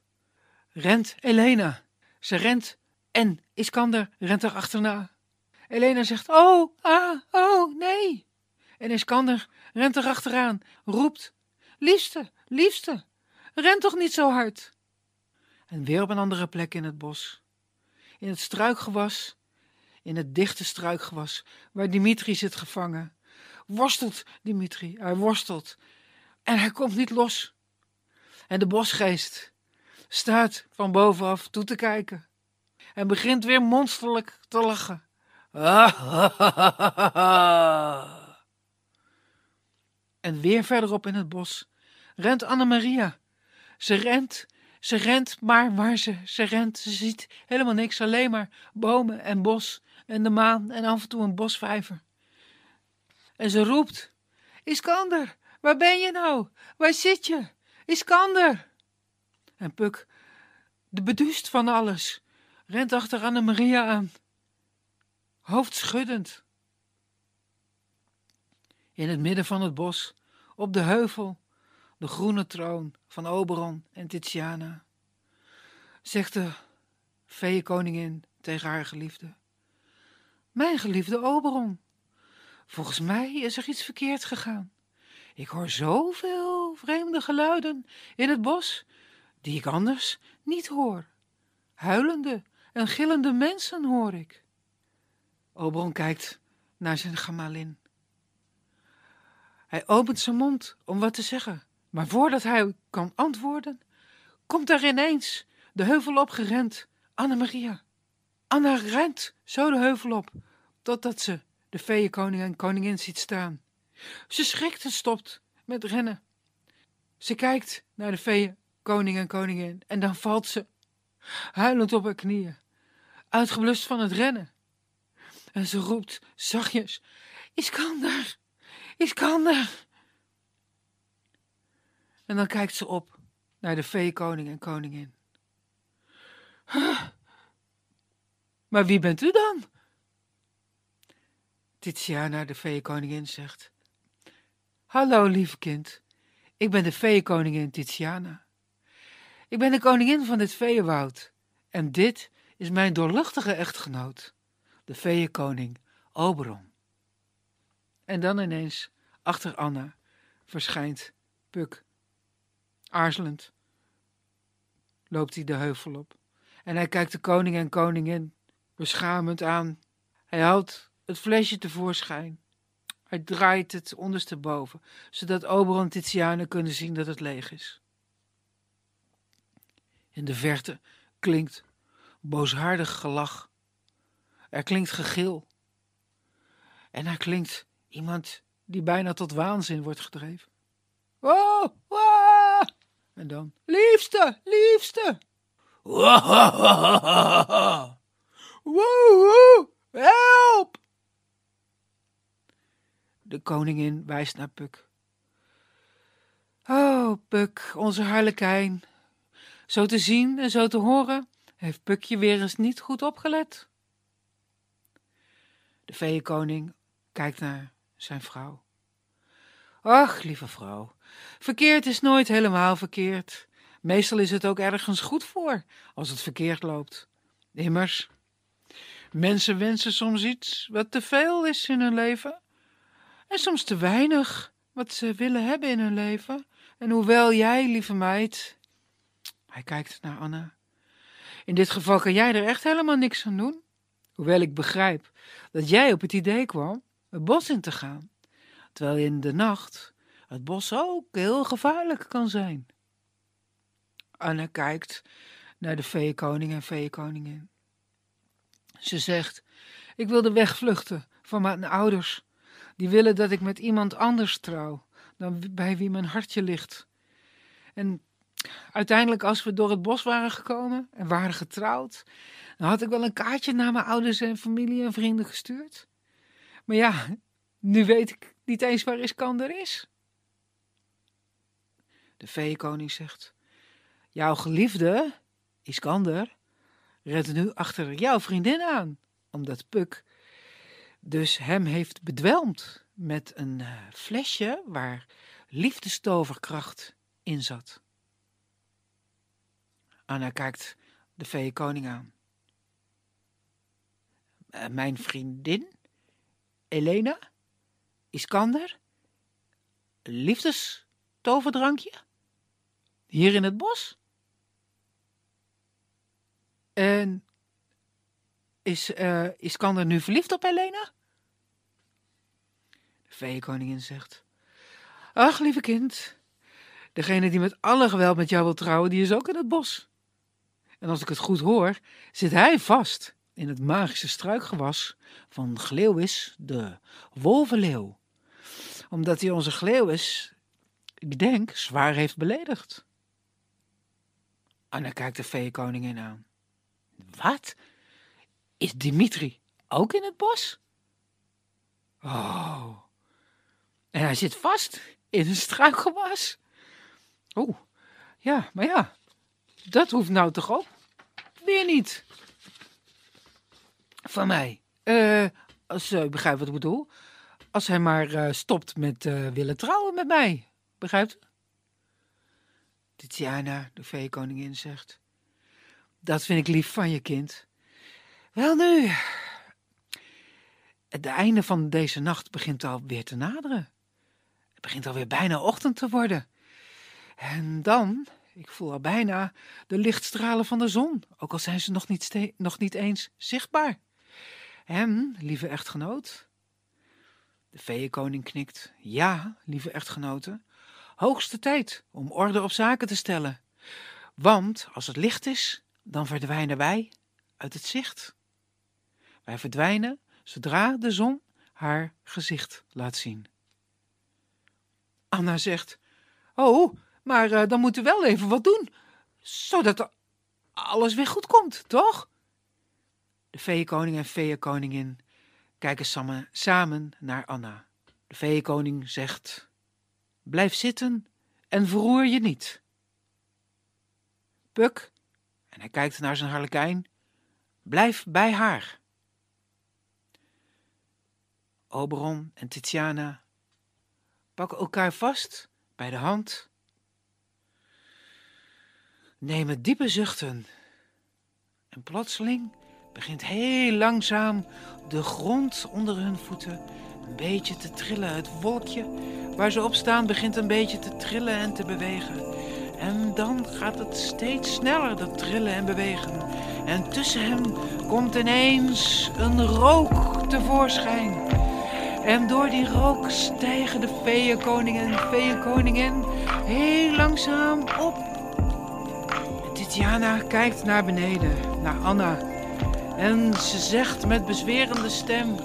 rent Elena. Ze rent en Iskander rent er achterna. Elena zegt, oh, ah, oh, nee. En Iskander rent er achteraan, roept, liefste, liefste, ren toch niet zo hard. En weer op een andere plek in het bos. In het struikgewas, in het dichte struikgewas, waar Dimitri zit gevangen. Worstelt Dimitri, hij worstelt. En hij komt niet los. En de bosgeest staat van bovenaf toe te kijken. En begint weer monsterlijk te lachen. En weer verderop in het bos rent Anne-Maria. Ze rent, ze rent, maar waar ze, ze rent, ze ziet helemaal niks, alleen maar bomen en bos en de maan en af en toe een bosvijver. En ze roept, Iskander, waar ben je nou? Waar zit je? Iskander! En Puk, de beduust van alles, rent achter Anne-Maria aan hoofdschuddend. In het midden van het bos, op de heuvel, de groene troon van Oberon en Tiziana, zegt de feeënkoningin tegen haar geliefde. Mijn geliefde Oberon, volgens mij is er iets verkeerd gegaan. Ik hoor zoveel vreemde geluiden in het bos, die ik anders niet hoor. Huilende en gillende mensen hoor ik. Oberon kijkt naar zijn gemalin. Hij opent zijn mond om wat te zeggen, maar voordat hij kan antwoorden, komt er ineens de heuvel opgerend Anne-Maria. Anna rent zo de heuvel op, totdat ze de feeënkoning en koningin ziet staan. Ze schrikt en stopt met rennen. Ze kijkt naar de feeën, koning en koningin en dan valt ze, huilend op haar knieën, uitgeblust van het rennen. En ze roept zachtjes: Iskander, Iskander. En dan kijkt ze op naar de veekoning en koningin. Huh? Maar wie bent u dan? Tiziana, de veekoningin, zegt: Hallo, lieve kind. Ik ben de veekoningin Tiziana. Ik ben de koningin van dit veeënwoud. En dit is mijn doorluchtige echtgenoot de feeënkoning Oberon. En dan ineens, achter Anna, verschijnt Puk. Aarzelend loopt hij de heuvel op. En hij kijkt de koning en koningin beschamend aan. Hij houdt het flesje tevoorschijn. Hij draait het ondersteboven, zodat Oberon en Tiziane kunnen zien dat het leeg is. In de verte klinkt booshardig gelach er klinkt gegil. En er klinkt iemand die bijna tot waanzin wordt gedreven. Oh, oh. En dan, liefste, liefste. Woe, help! De koningin wijst naar Puk. Oh, Puk, onze harlekijn. Zo te zien en zo te horen heeft Pukje weer eens niet goed opgelet. De feeënkoning kijkt naar zijn vrouw. Ach, lieve vrouw, verkeerd is nooit helemaal verkeerd. Meestal is het ook ergens goed voor als het verkeerd loopt. Immers, mensen wensen soms iets wat te veel is in hun leven en soms te weinig wat ze willen hebben in hun leven. En hoewel jij, lieve meid, hij kijkt naar Anna, in dit geval kan jij er echt helemaal niks aan doen. Hoewel ik begrijp dat jij op het idee kwam het bos in te gaan, terwijl in de nacht het bos ook heel gevaarlijk kan zijn. Anna kijkt naar de feeënkoning en feeënkoningin. Ze zegt, ik wilde wegvluchten van mijn ouders. Die willen dat ik met iemand anders trouw dan bij wie mijn hartje ligt. En uiteindelijk, als we door het bos waren gekomen en waren getrouwd, dan had ik wel een kaartje naar mijn ouders en familie en vrienden gestuurd. Maar ja, nu weet ik niet eens waar Iskander is. De feeënkoning zegt, jouw geliefde, Iskander, redt nu achter jouw vriendin aan, omdat Puk dus hem heeft bedwelmd met een uh, flesje waar liefdestoverkracht in zat. Anna kijkt de feeënkoning aan. Uh, mijn vriendin, Elena, Iskander, liefdestoverdrankje, hier in het bos? En is uh, Iskander nu verliefd op Helena? De feeënkoningin zegt, ach lieve kind, degene die met alle geweld met jou wil trouwen, die is ook in het bos. En als ik het goed hoor, zit hij vast in het magische struikgewas van Gleeuwis, de wolvenleeuw. Omdat hij onze Gleeuwis, ik denk, zwaar heeft beledigd. Anna kijkt de feeënkoningin aan. Wat? Is Dimitri ook in het bos? Oh. En hij zit vast in een struikgewas. Oh, ja, maar ja, dat hoeft nou toch ook weer niet. Van mij. Uh, als uh, begrijpt wat ik bedoel. Als hij maar uh, stopt met willen trouwen met mij. Begrijpt u? Tiziana, de veekoningin, zegt. Dat vind ik lief van je, kind. Wel nu, het einde van deze nacht begint alweer te naderen. Het begint alweer bijna ochtend te worden. En dan, ik voel al bijna de lichtstralen van de zon, ook al zijn ze nog niet, nog niet eens zichtbaar. En, lieve echtgenoot, de feeënkoning knikt, ja, lieve echtgenoten, hoogste tijd om orde op zaken te stellen. Want als het licht is, dan verdwijnen wij uit het zicht. Wij verdwijnen zodra de zon haar gezicht laat zien. Anna zegt: Oh, maar uh, dan moeten we wel even wat doen, zodat alles weer goed komt, toch? De feeënkoning en feeënkoningin kijken samen, naar Anna. De feeënkoning zegt: Blijf zitten en verroer je niet. Puk, en hij kijkt naar zijn harlekijn, blijf bij haar. Oberon en Tiziana pakken elkaar vast bij de hand, nemen diepe zuchten en plotseling begint heel langzaam de grond onder hun voeten een beetje te trillen. Het wolkje waar ze op staan begint een beetje te trillen en te bewegen. En dan gaat het steeds sneller, dat trillen en bewegen. En tussen hen komt ineens een rook tevoorschijn. En door die rook stijgen de feeënkoning en feeënkoningin heel langzaam op. Titiana kijkt naar beneden, naar Anna. En ze zegt met bezwerende stem...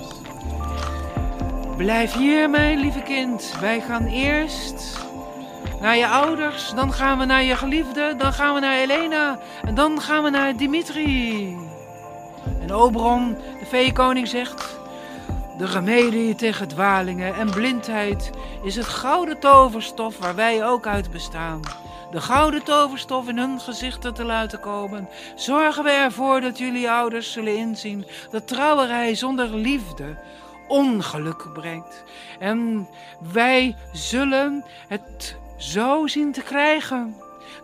Blijf hier, mijn lieve kind. Wij gaan eerst naar je ouders, dan gaan we naar je geliefde, dan gaan we naar Elena en dan gaan we naar Dimitri. En Oberon, de feekoning, zegt... De remedie tegen dwalingen en blindheid is het gouden toverstof waar wij ook uit bestaan. De gouden toverstof in hun gezichten te laten komen, zorgen we ervoor dat jullie ouders zullen inzien dat trouwerij zonder liefde ongeluk brengt. En wij zullen het zo zien te krijgen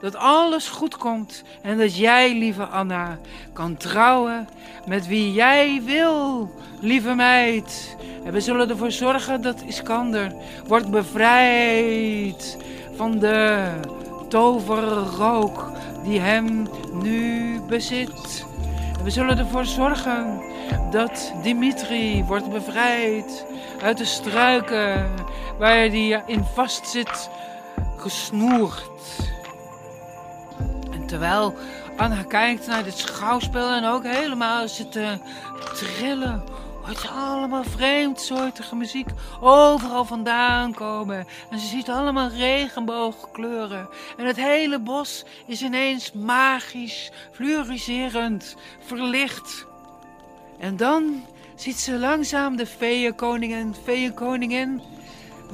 dat alles goed komt en dat jij, lieve Anna, kan trouwen met wie jij wil, lieve meid. En we zullen ervoor zorgen dat Iskander wordt bevrijd van de toverrook die hem nu bezit. We zullen ervoor zorgen dat Dimitri wordt bevrijd uit de struiken waar hij in vast zit gesnoerd. En terwijl Anna kijkt naar dit schouwspel en ook helemaal zit te trillen, hoort ze allemaal vreemdsoortige muziek overal vandaan komen. En ze ziet allemaal regenboogkleuren. En het hele bos is ineens magisch, fluoriserend, verlicht. En dan ziet ze langzaam de feeënkoning en feeënkoningin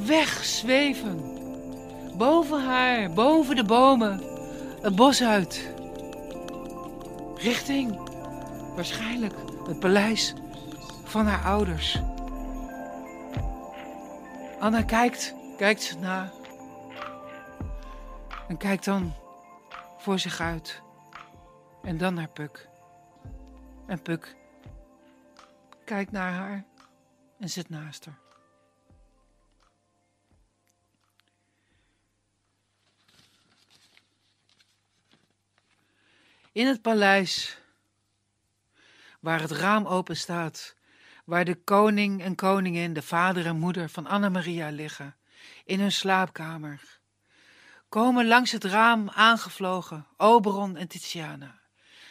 wegzweven. Boven haar, boven de bomen, het bos uit. Richting, waarschijnlijk, het paleis van haar ouders. Anna kijkt, kijkt ze na. En kijkt dan voor zich uit. En dan naar Puk. En Puk kijkt naar haar en zit naast haar. In het paleis, waar het raam open staat, waar de koning en koningin, de vader en moeder van Anna-Maria liggen, in hun slaapkamer, komen langs het raam aangevlogen Oberon en Tiziana.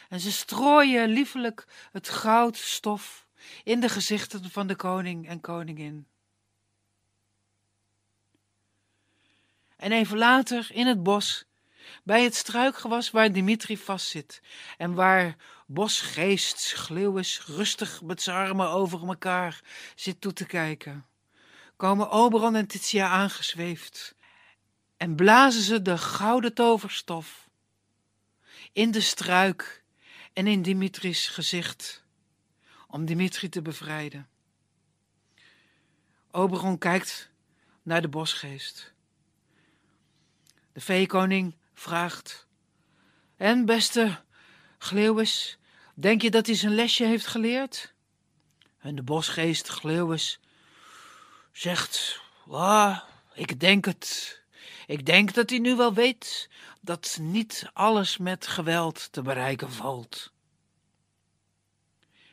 En ze strooien liefelijk het goudstof in de gezichten van de koning en koningin. En even later in het bos bij het struikgewas waar Dimitri vastzit en waar bosgeest Gleeuwis rustig met zijn armen over elkaar zit toe te kijken, komen Oberon en Titia aangezweefd en blazen ze de gouden toverstof in de struik en in Dimitri's gezicht om Dimitri te bevrijden. Oberon kijkt naar de bosgeest. De veekoning vraagt. En beste Gleeuwis, denk je dat hij zijn lesje heeft geleerd? En de bosgeest Gleeuwis zegt, ah, ik denk het. Ik denk dat hij nu wel weet dat niet alles met geweld te bereiken valt.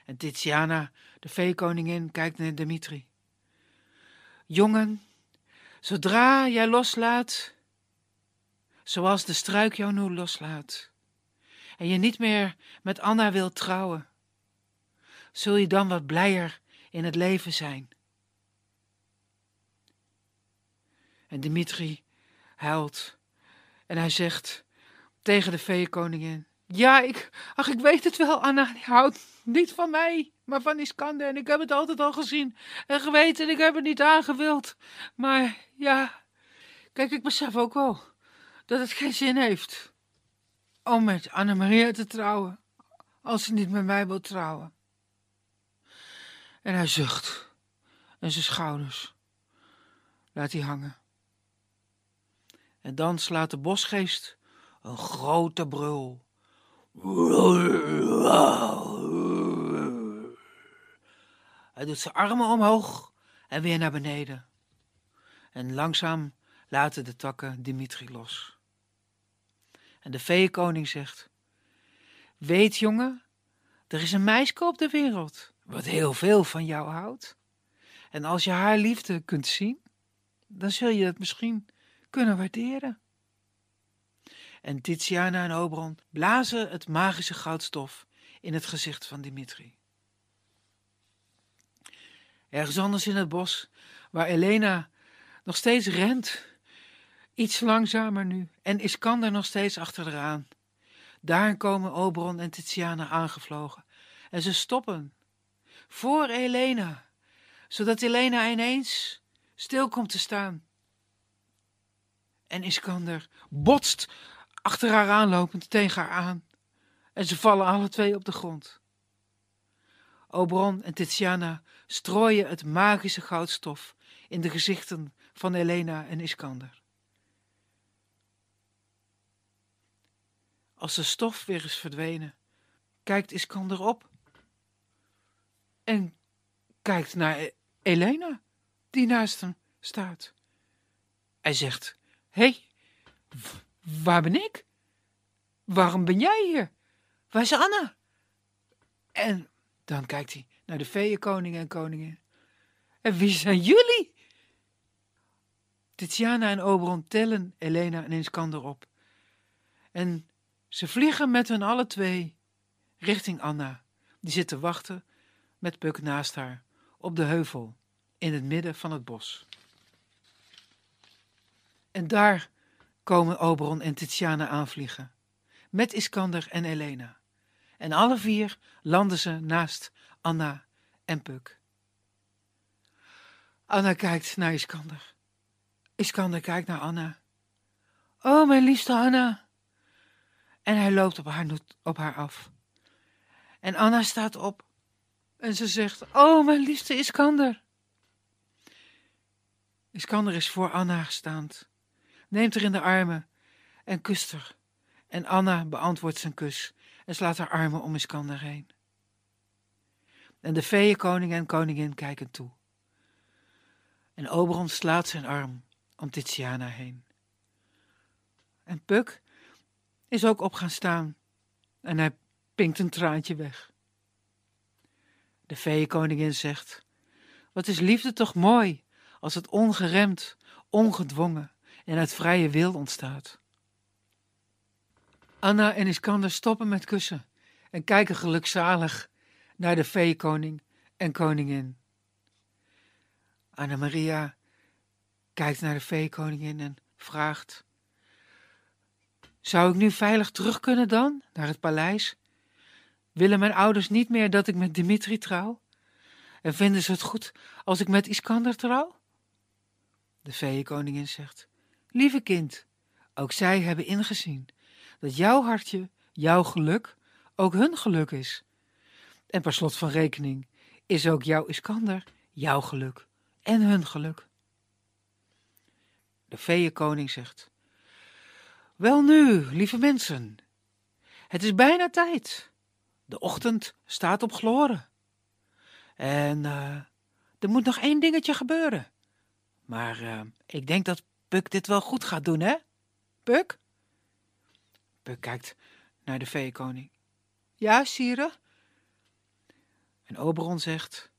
En Tiziana, de veekoningin, kijkt naar Dimitri. Jongen, zodra jij loslaat, zoals de struik jou nu loslaat, en je niet meer met Anna wilt trouwen, zul je dan wat blijer in het leven zijn. En Dimitri huilt en hij zegt tegen de veekoningin, ja, ik, ach, ik weet het wel, Anna, houdt niet van mij, maar van Iskander. En ik heb het altijd al gezien en geweten en ik heb het niet aangewild. Maar ja, kijk, ik besef ook wel dat het geen zin heeft om met Annemaria te trouwen, als ze niet met mij wil trouwen. En hij zucht en zijn schouders laat hij hangen. En dan slaat de bosgeest een grote brul. Hij doet zijn armen omhoog en weer naar beneden. En langzaam laten de takken Dimitri los. En de veeënkoning zegt: Weet, jongen, er is een meisje op de wereld wat heel veel van jou houdt. En als je haar liefde kunt zien, dan zul je het misschien kunnen waarderen. En Tiziana en Oberon blazen het magische goudstof in het gezicht van Dimitri. Ergens anders in het bos, waar Elena nog steeds rent, iets langzamer nu, en Iskander nog steeds achter eraan. Daar komen Oberon en Tiziana aangevlogen, en ze stoppen voor Elena, zodat Elena ineens stil komt te staan. En Iskander botst achter haar aanlopend tegen haar aan, en ze vallen alle twee op de grond. Oberon en Tiziana strooien het magische goudstof in de gezichten van Elena en Iskander. Als de stof weer is verdwenen, kijkt Iskander op en kijkt naar E- Elena, die naast hem staat. Hij zegt: Hé, waar ben ik? Waarom ben jij hier? Waar is Anna? En dan kijkt hij naar de feeënkoning en koningin. En wie zijn jullie? Tiziana en Oberon tellen Elena en Iskander op. En ze vliegen met hun alle twee richting Anna. Die zit te wachten met Puk naast haar op de heuvel in het midden van het bos. En daar komen Oberon en Tiziana aanvliegen met Iskander en Elena. En alle vier landen ze naast Anna en Puk. Anna kijkt naar Iskander. Iskander kijkt naar Anna. Oh, mijn liefste Anna. En hij loopt op haar, op haar af. En Anna staat op. En ze zegt, oh, mijn liefste Iskander. Iskander is voor Anna staand. Neemt haar in de armen en kust haar. En Anna beantwoordt zijn kus en slaat haar armen om Iskander heen. En de feeënkoning en koningin kijken toe. En Oberon slaat zijn arm om Tiziana heen. En Puk is ook op gaan staan en hij pinkt een traantje weg. De feeënkoningin zegt, wat is liefde toch mooi als het ongeremd, ongedwongen en uit vrije wil ontstaat. Anna en Iskander stoppen met kussen en kijken gelukzalig naar de feeënkoning en koningin. Anna Maria kijkt naar de feeënkoningin en vraagt: Zou ik nu veilig terug kunnen dan, naar het paleis? Willen mijn ouders niet meer dat ik met Dimitri trouw? En vinden ze het goed als ik met Iskander trouw? De feeënkoningin zegt: Lieve kind, ook zij hebben ingezien dat jouw hartje, jouw geluk, ook hun geluk is. En per slot van rekening is ook jouw Iskander jouw geluk en hun geluk. De feeënkoning zegt: Wel nu, lieve mensen, het is bijna tijd. De ochtend staat op gloren. En eh, er moet nog één dingetje gebeuren. Maar eh, ik denk dat Puk dit wel goed gaat doen, hè? Puk? Puk kijkt naar de feeënkoning. Ja, sire? En Oberon zegt: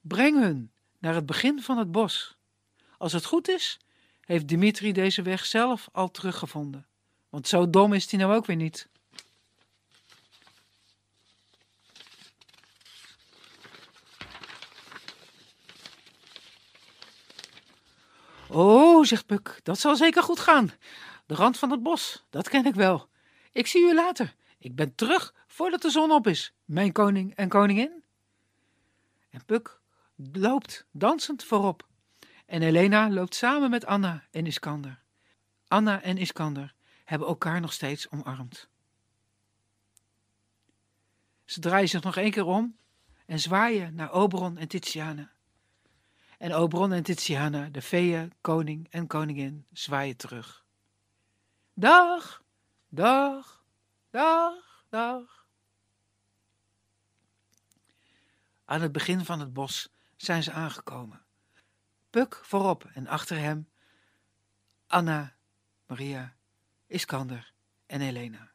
Breng hun naar het begin van het bos. Als het goed is, heeft Dimitri deze weg zelf al teruggevonden. Want zo dom is hij nou ook weer niet. Oh, zegt Puk, dat zal zeker goed gaan. De rand van het bos, dat ken ik wel. Ik zie u later. Ik ben terug voordat de zon op is, mijn koning en koningin. En Puk loopt dansend voorop. En Helena loopt samen met Anna en Iskander. Anna en Iskander hebben elkaar nog steeds omarmd. Ze draaien zich nog één keer om en zwaaien naar Oberon en Tiziana. En Oberon en Tiziana, de feeën, koning en koningin, zwaaien terug. Dag, dag, dag, dag. Aan het begin van het bos zijn ze aangekomen. Puk voorop en achter hem Anna, Maria, Iskander en Helena.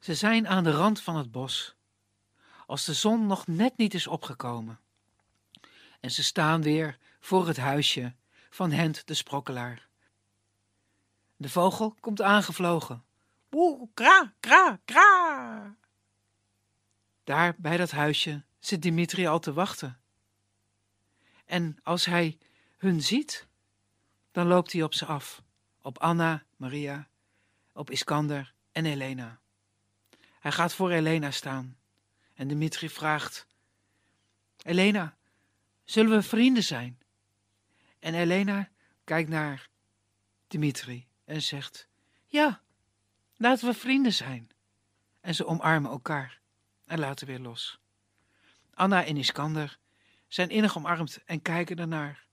Ze zijn aan de rand van het bos, als de zon nog net niet is opgekomen. En ze staan weer voor het huisje van Hent de sprokkelaar. De vogel komt aangevlogen. Boe, kra, kra, kra. Daar bij dat huisje zit Dimitri al te wachten. En als hij hun ziet, dan loopt hij op ze af. Op Anna, Maria, op Iskander en Helena. Hij gaat voor Helena staan. En Dimitri vraagt: Helena, zullen we vrienden zijn? En Helena kijkt naar Dimitri en zegt: Ja, laten we vrienden zijn. En ze omarmen elkaar en laten weer los. Anna en Iskander zijn innig omarmd en kijken ernaar.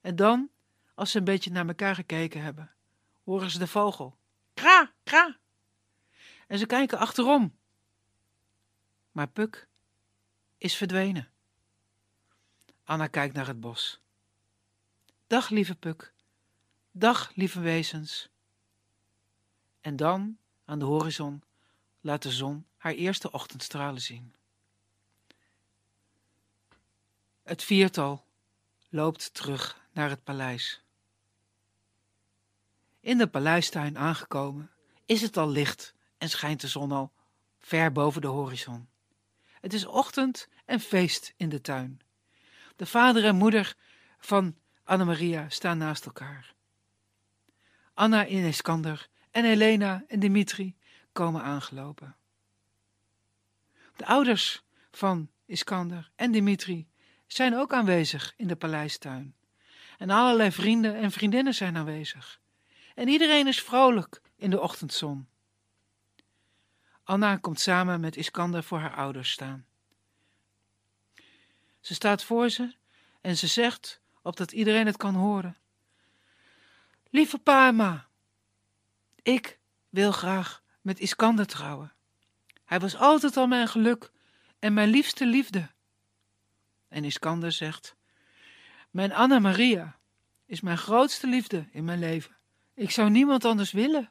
En dan, als ze een beetje naar elkaar gekeken hebben, horen ze de vogel Kra, kra. En ze kijken achterom. Maar Puk is verdwenen. Anna kijkt naar het bos. Dag, lieve Puk. Dag, lieve wezens. En dan, aan de horizon, laat de zon haar eerste ochtendstralen zien. Het viertal loopt terug naar het paleis. In de paleistuin aangekomen is het al licht en schijnt de zon al ver boven de horizon. Het is ochtend en feest in de tuin. De vader en moeder van Annemaria staan naast elkaar. Anna en Iskander en Helena en Dimitri komen aangelopen. De ouders van Iskander en Dimitri zijn ook aanwezig in de paleistuin. En allerlei vrienden en vriendinnen zijn aanwezig. En iedereen is vrolijk in de ochtendzon. Anna komt samen met Iskander voor haar ouders staan. Ze staat voor ze en ze zegt, opdat iedereen het kan horen. Lieve pa en ma, ik wil graag met Iskander trouwen. Hij was altijd al mijn geluk en mijn liefste liefde. En Iskander zegt, mijn Anna Maria is mijn grootste liefde in mijn leven. Ik zou niemand anders willen.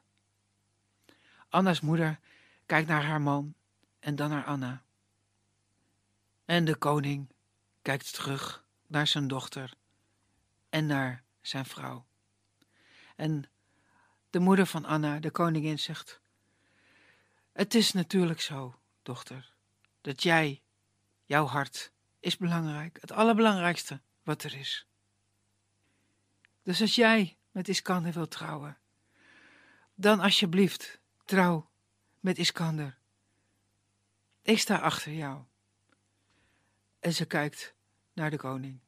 Anna's moeder kijkt naar haar man en dan naar Anna. En de koning kijkt terug naar zijn dochter en naar zijn vrouw. En de moeder van Anna, de koningin, zegt: Het is natuurlijk zo, dochter, dat jij, jouw hart, is belangrijk, het allerbelangrijkste wat er is. Dus als jij met Iskander wilt trouwen, dan alsjeblieft trouw met Iskander. Ik sta achter jou. En ze kijkt naar de koning.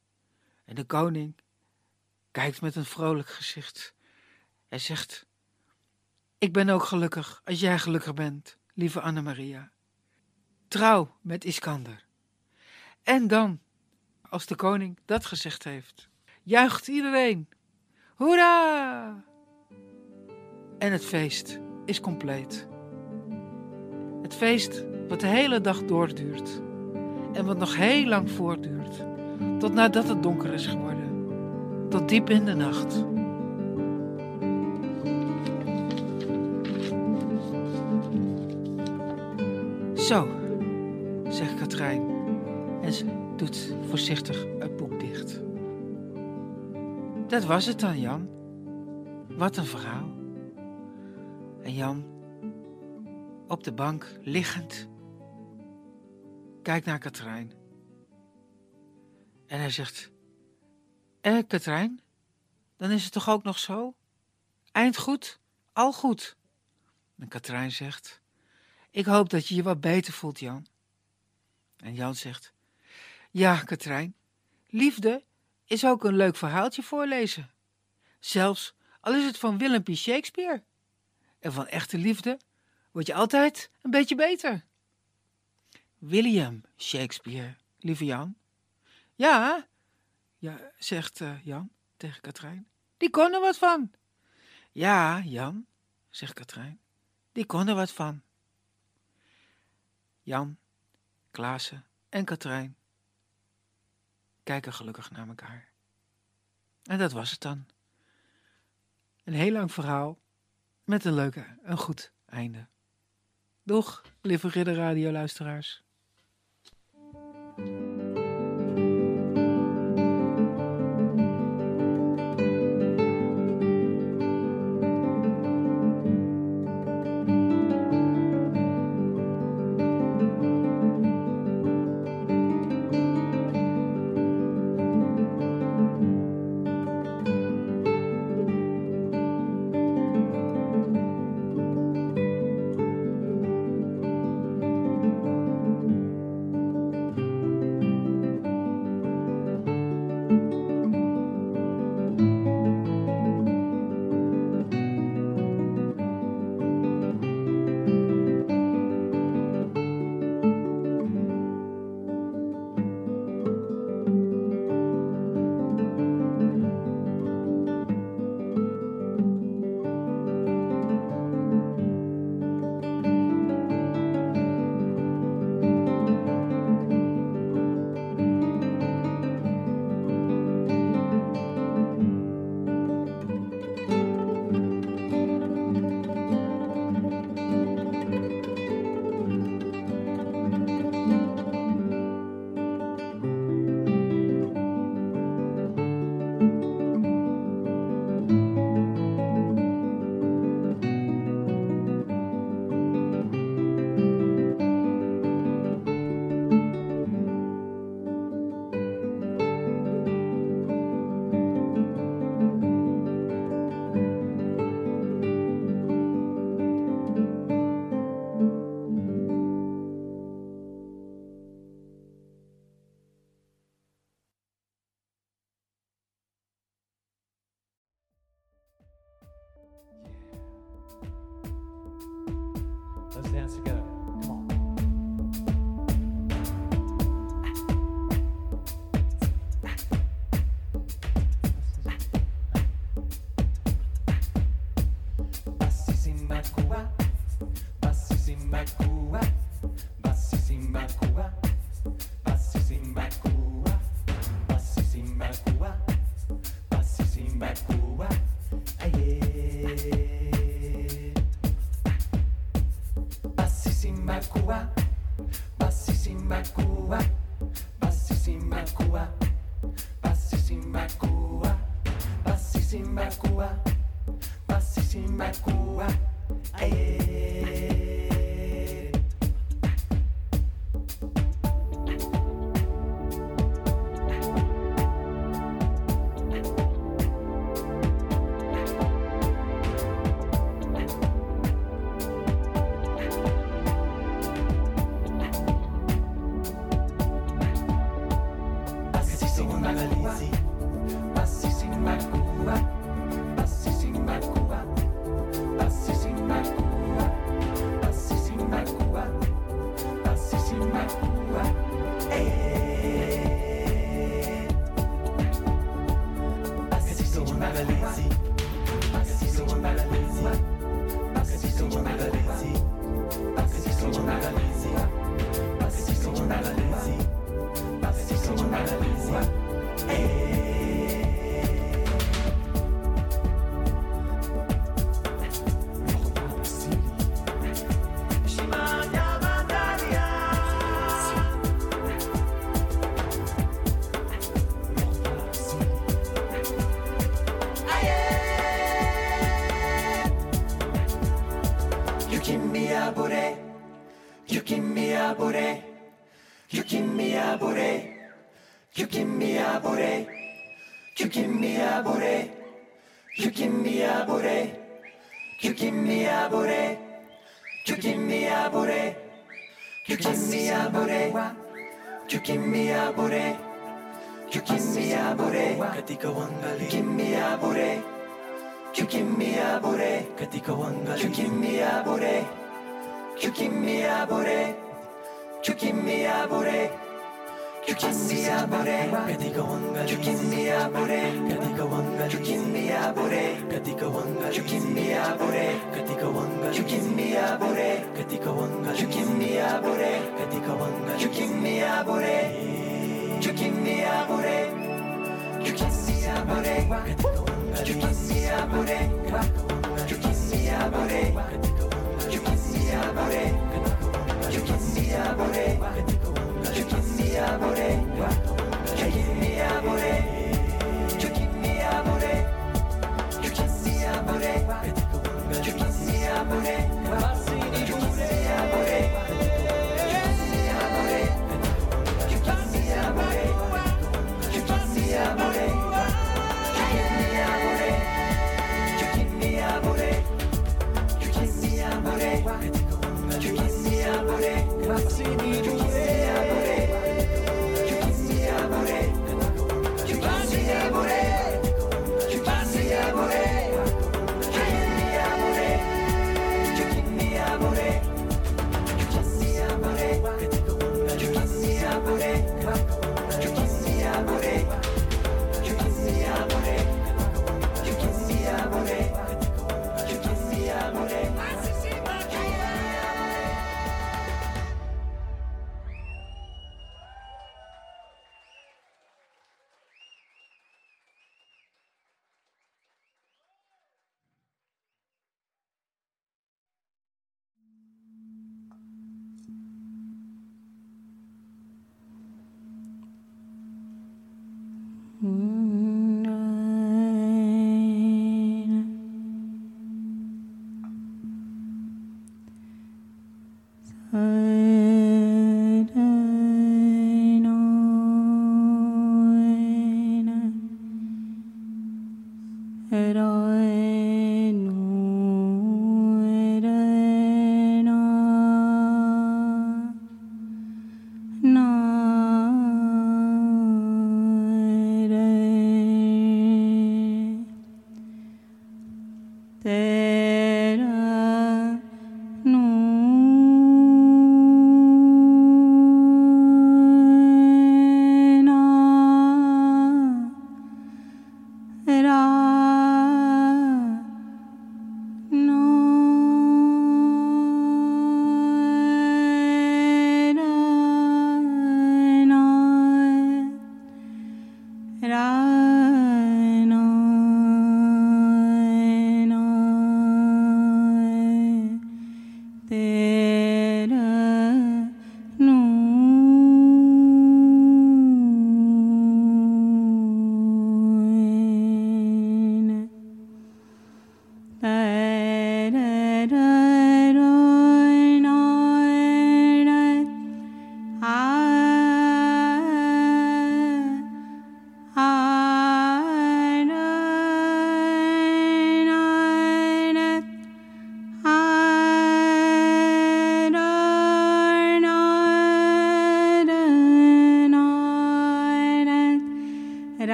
En de koning kijkt met een vrolijk gezicht. Hij zegt: Ik ben ook gelukkig als jij gelukkig bent, lieve Annemaria. Trouw met Iskander. En dan, als de koning dat gezegd heeft, juicht iedereen. Hoera! En het feest is compleet. Het feest wat de hele dag doorduurt en wat nog heel lang voortduurt, tot nadat het donker is geworden, tot diep in de nacht. Zo, zegt Katrijn en ze doet voorzichtig. Dat was het dan, Jan. Wat een verhaal. En Jan, op de bank liggend, kijkt naar Katrijn. En hij zegt: Eh, Katrijn, dan is het toch ook nog zo? Eind goed, al goed. En Katrijn zegt: Ik hoop dat je je wat beter voelt, Jan. En Jan zegt: Ja, Katrijn, liefde is ook een leuk verhaaltje voorlezen. Zelfs al is het van Willempie Shakespeare. En van echte liefde word je altijd een beetje beter. William Shakespeare, lieve Jan. Ja, ja zegt uh, Jan tegen Katrijn. Die kon er wat van. Ja, Jan, zegt Katrijn. Die kon er wat van. Jan, Klaassen en Katrijn kijken gelukkig naar elkaar. En dat was het dan. Een heel lang verhaal met een leuke, een goed einde. Doeg, lieve Ridder Radio luisteraars. booty. You give me a booty. Katika wangali. Give me a booty. You give me a booty. Katika wangali. You give me a booty. You give me a booty. You give me a booty. You give me a booty. Katika wangali. You give me a booty. Katika wangali. You give me a booty. Katika wangali. You give me a booty. Katika wangali. You give me a booty. Katika wangali. You give me a booty. a bodegua. Could you kiss me a bodegua?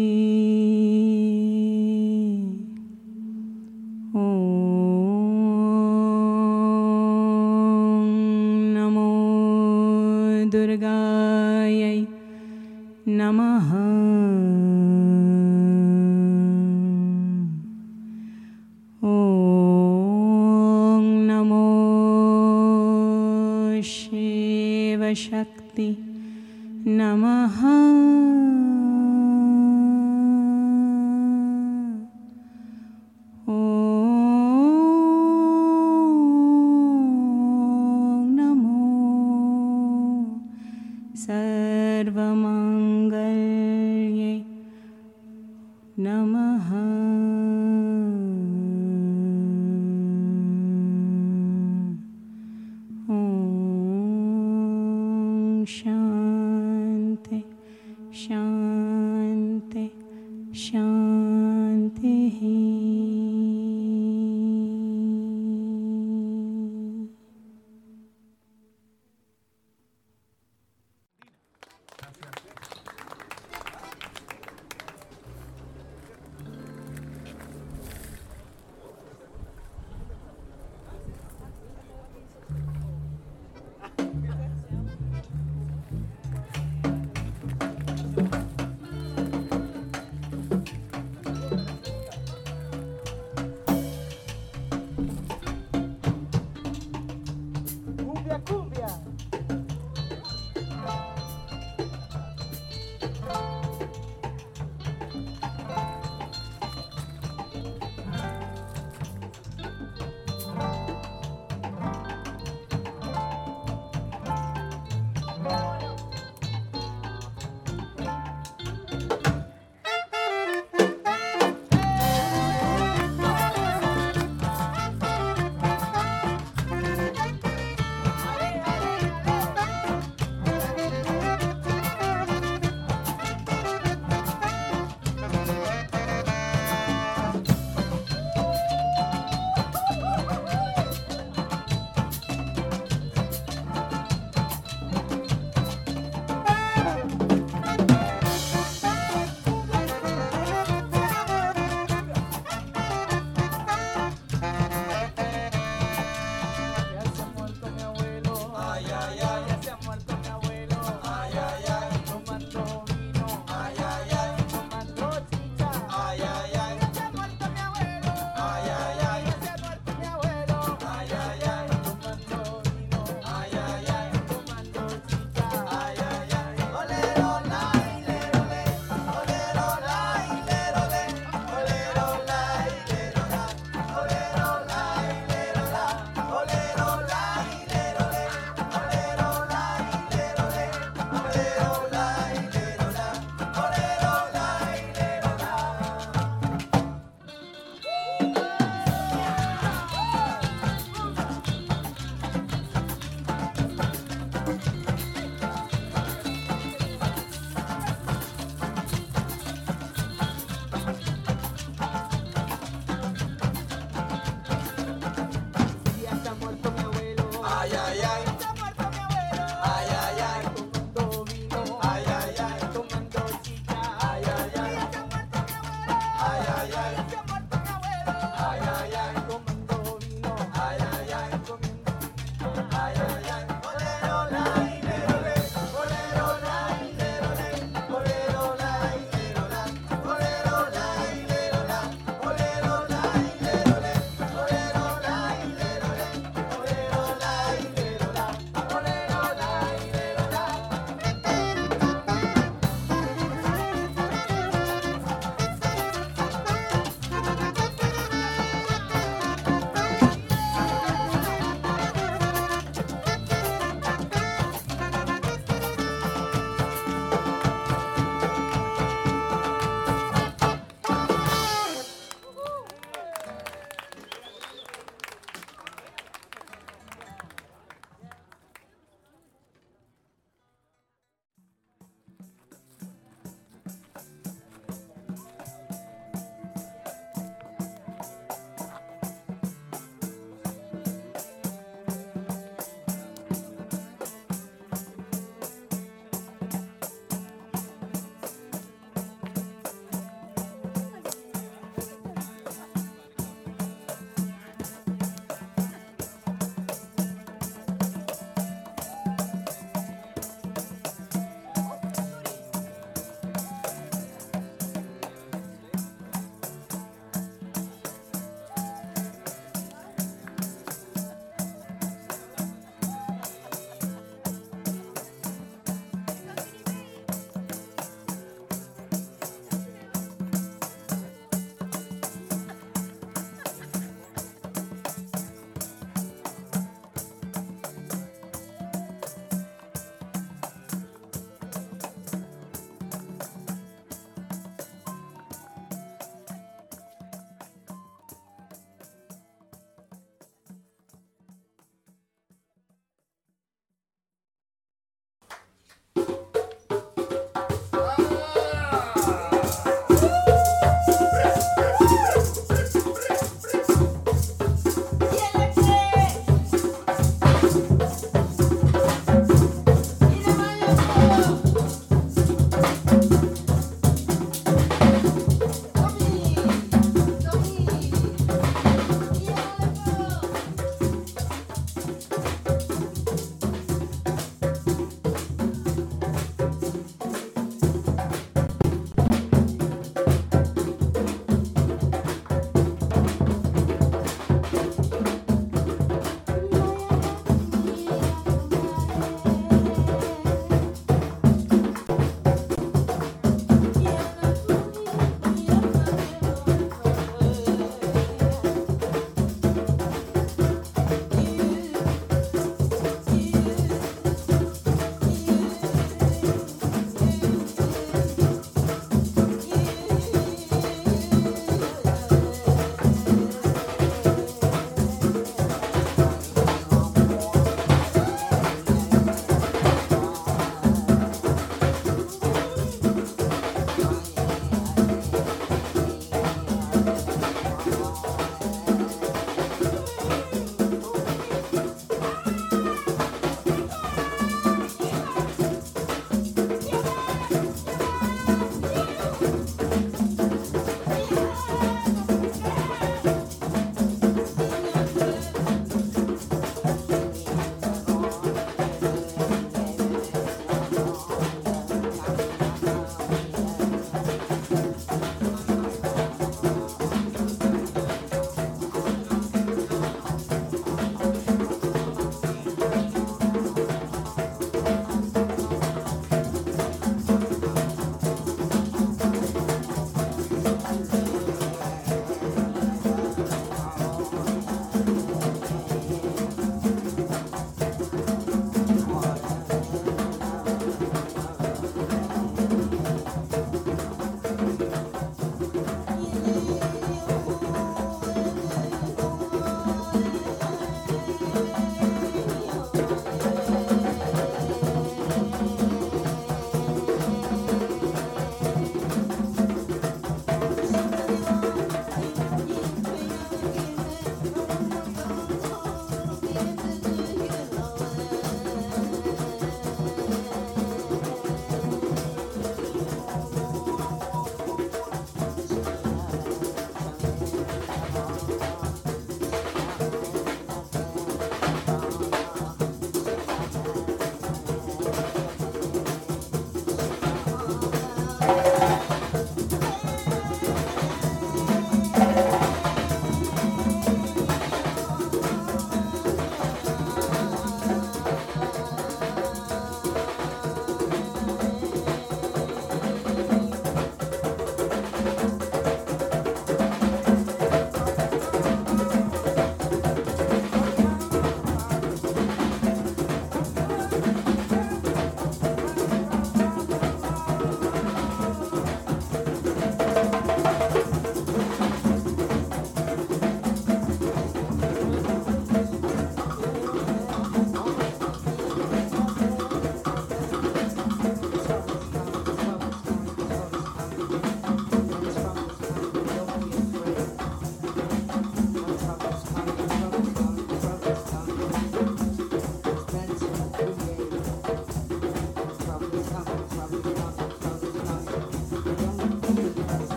الرحيم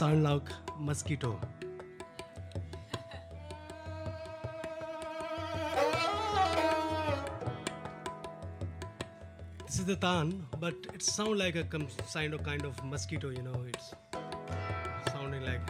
sound like mosquito. This is the tan, but it sound like a of kind of mosquito. You know, it's sounding like.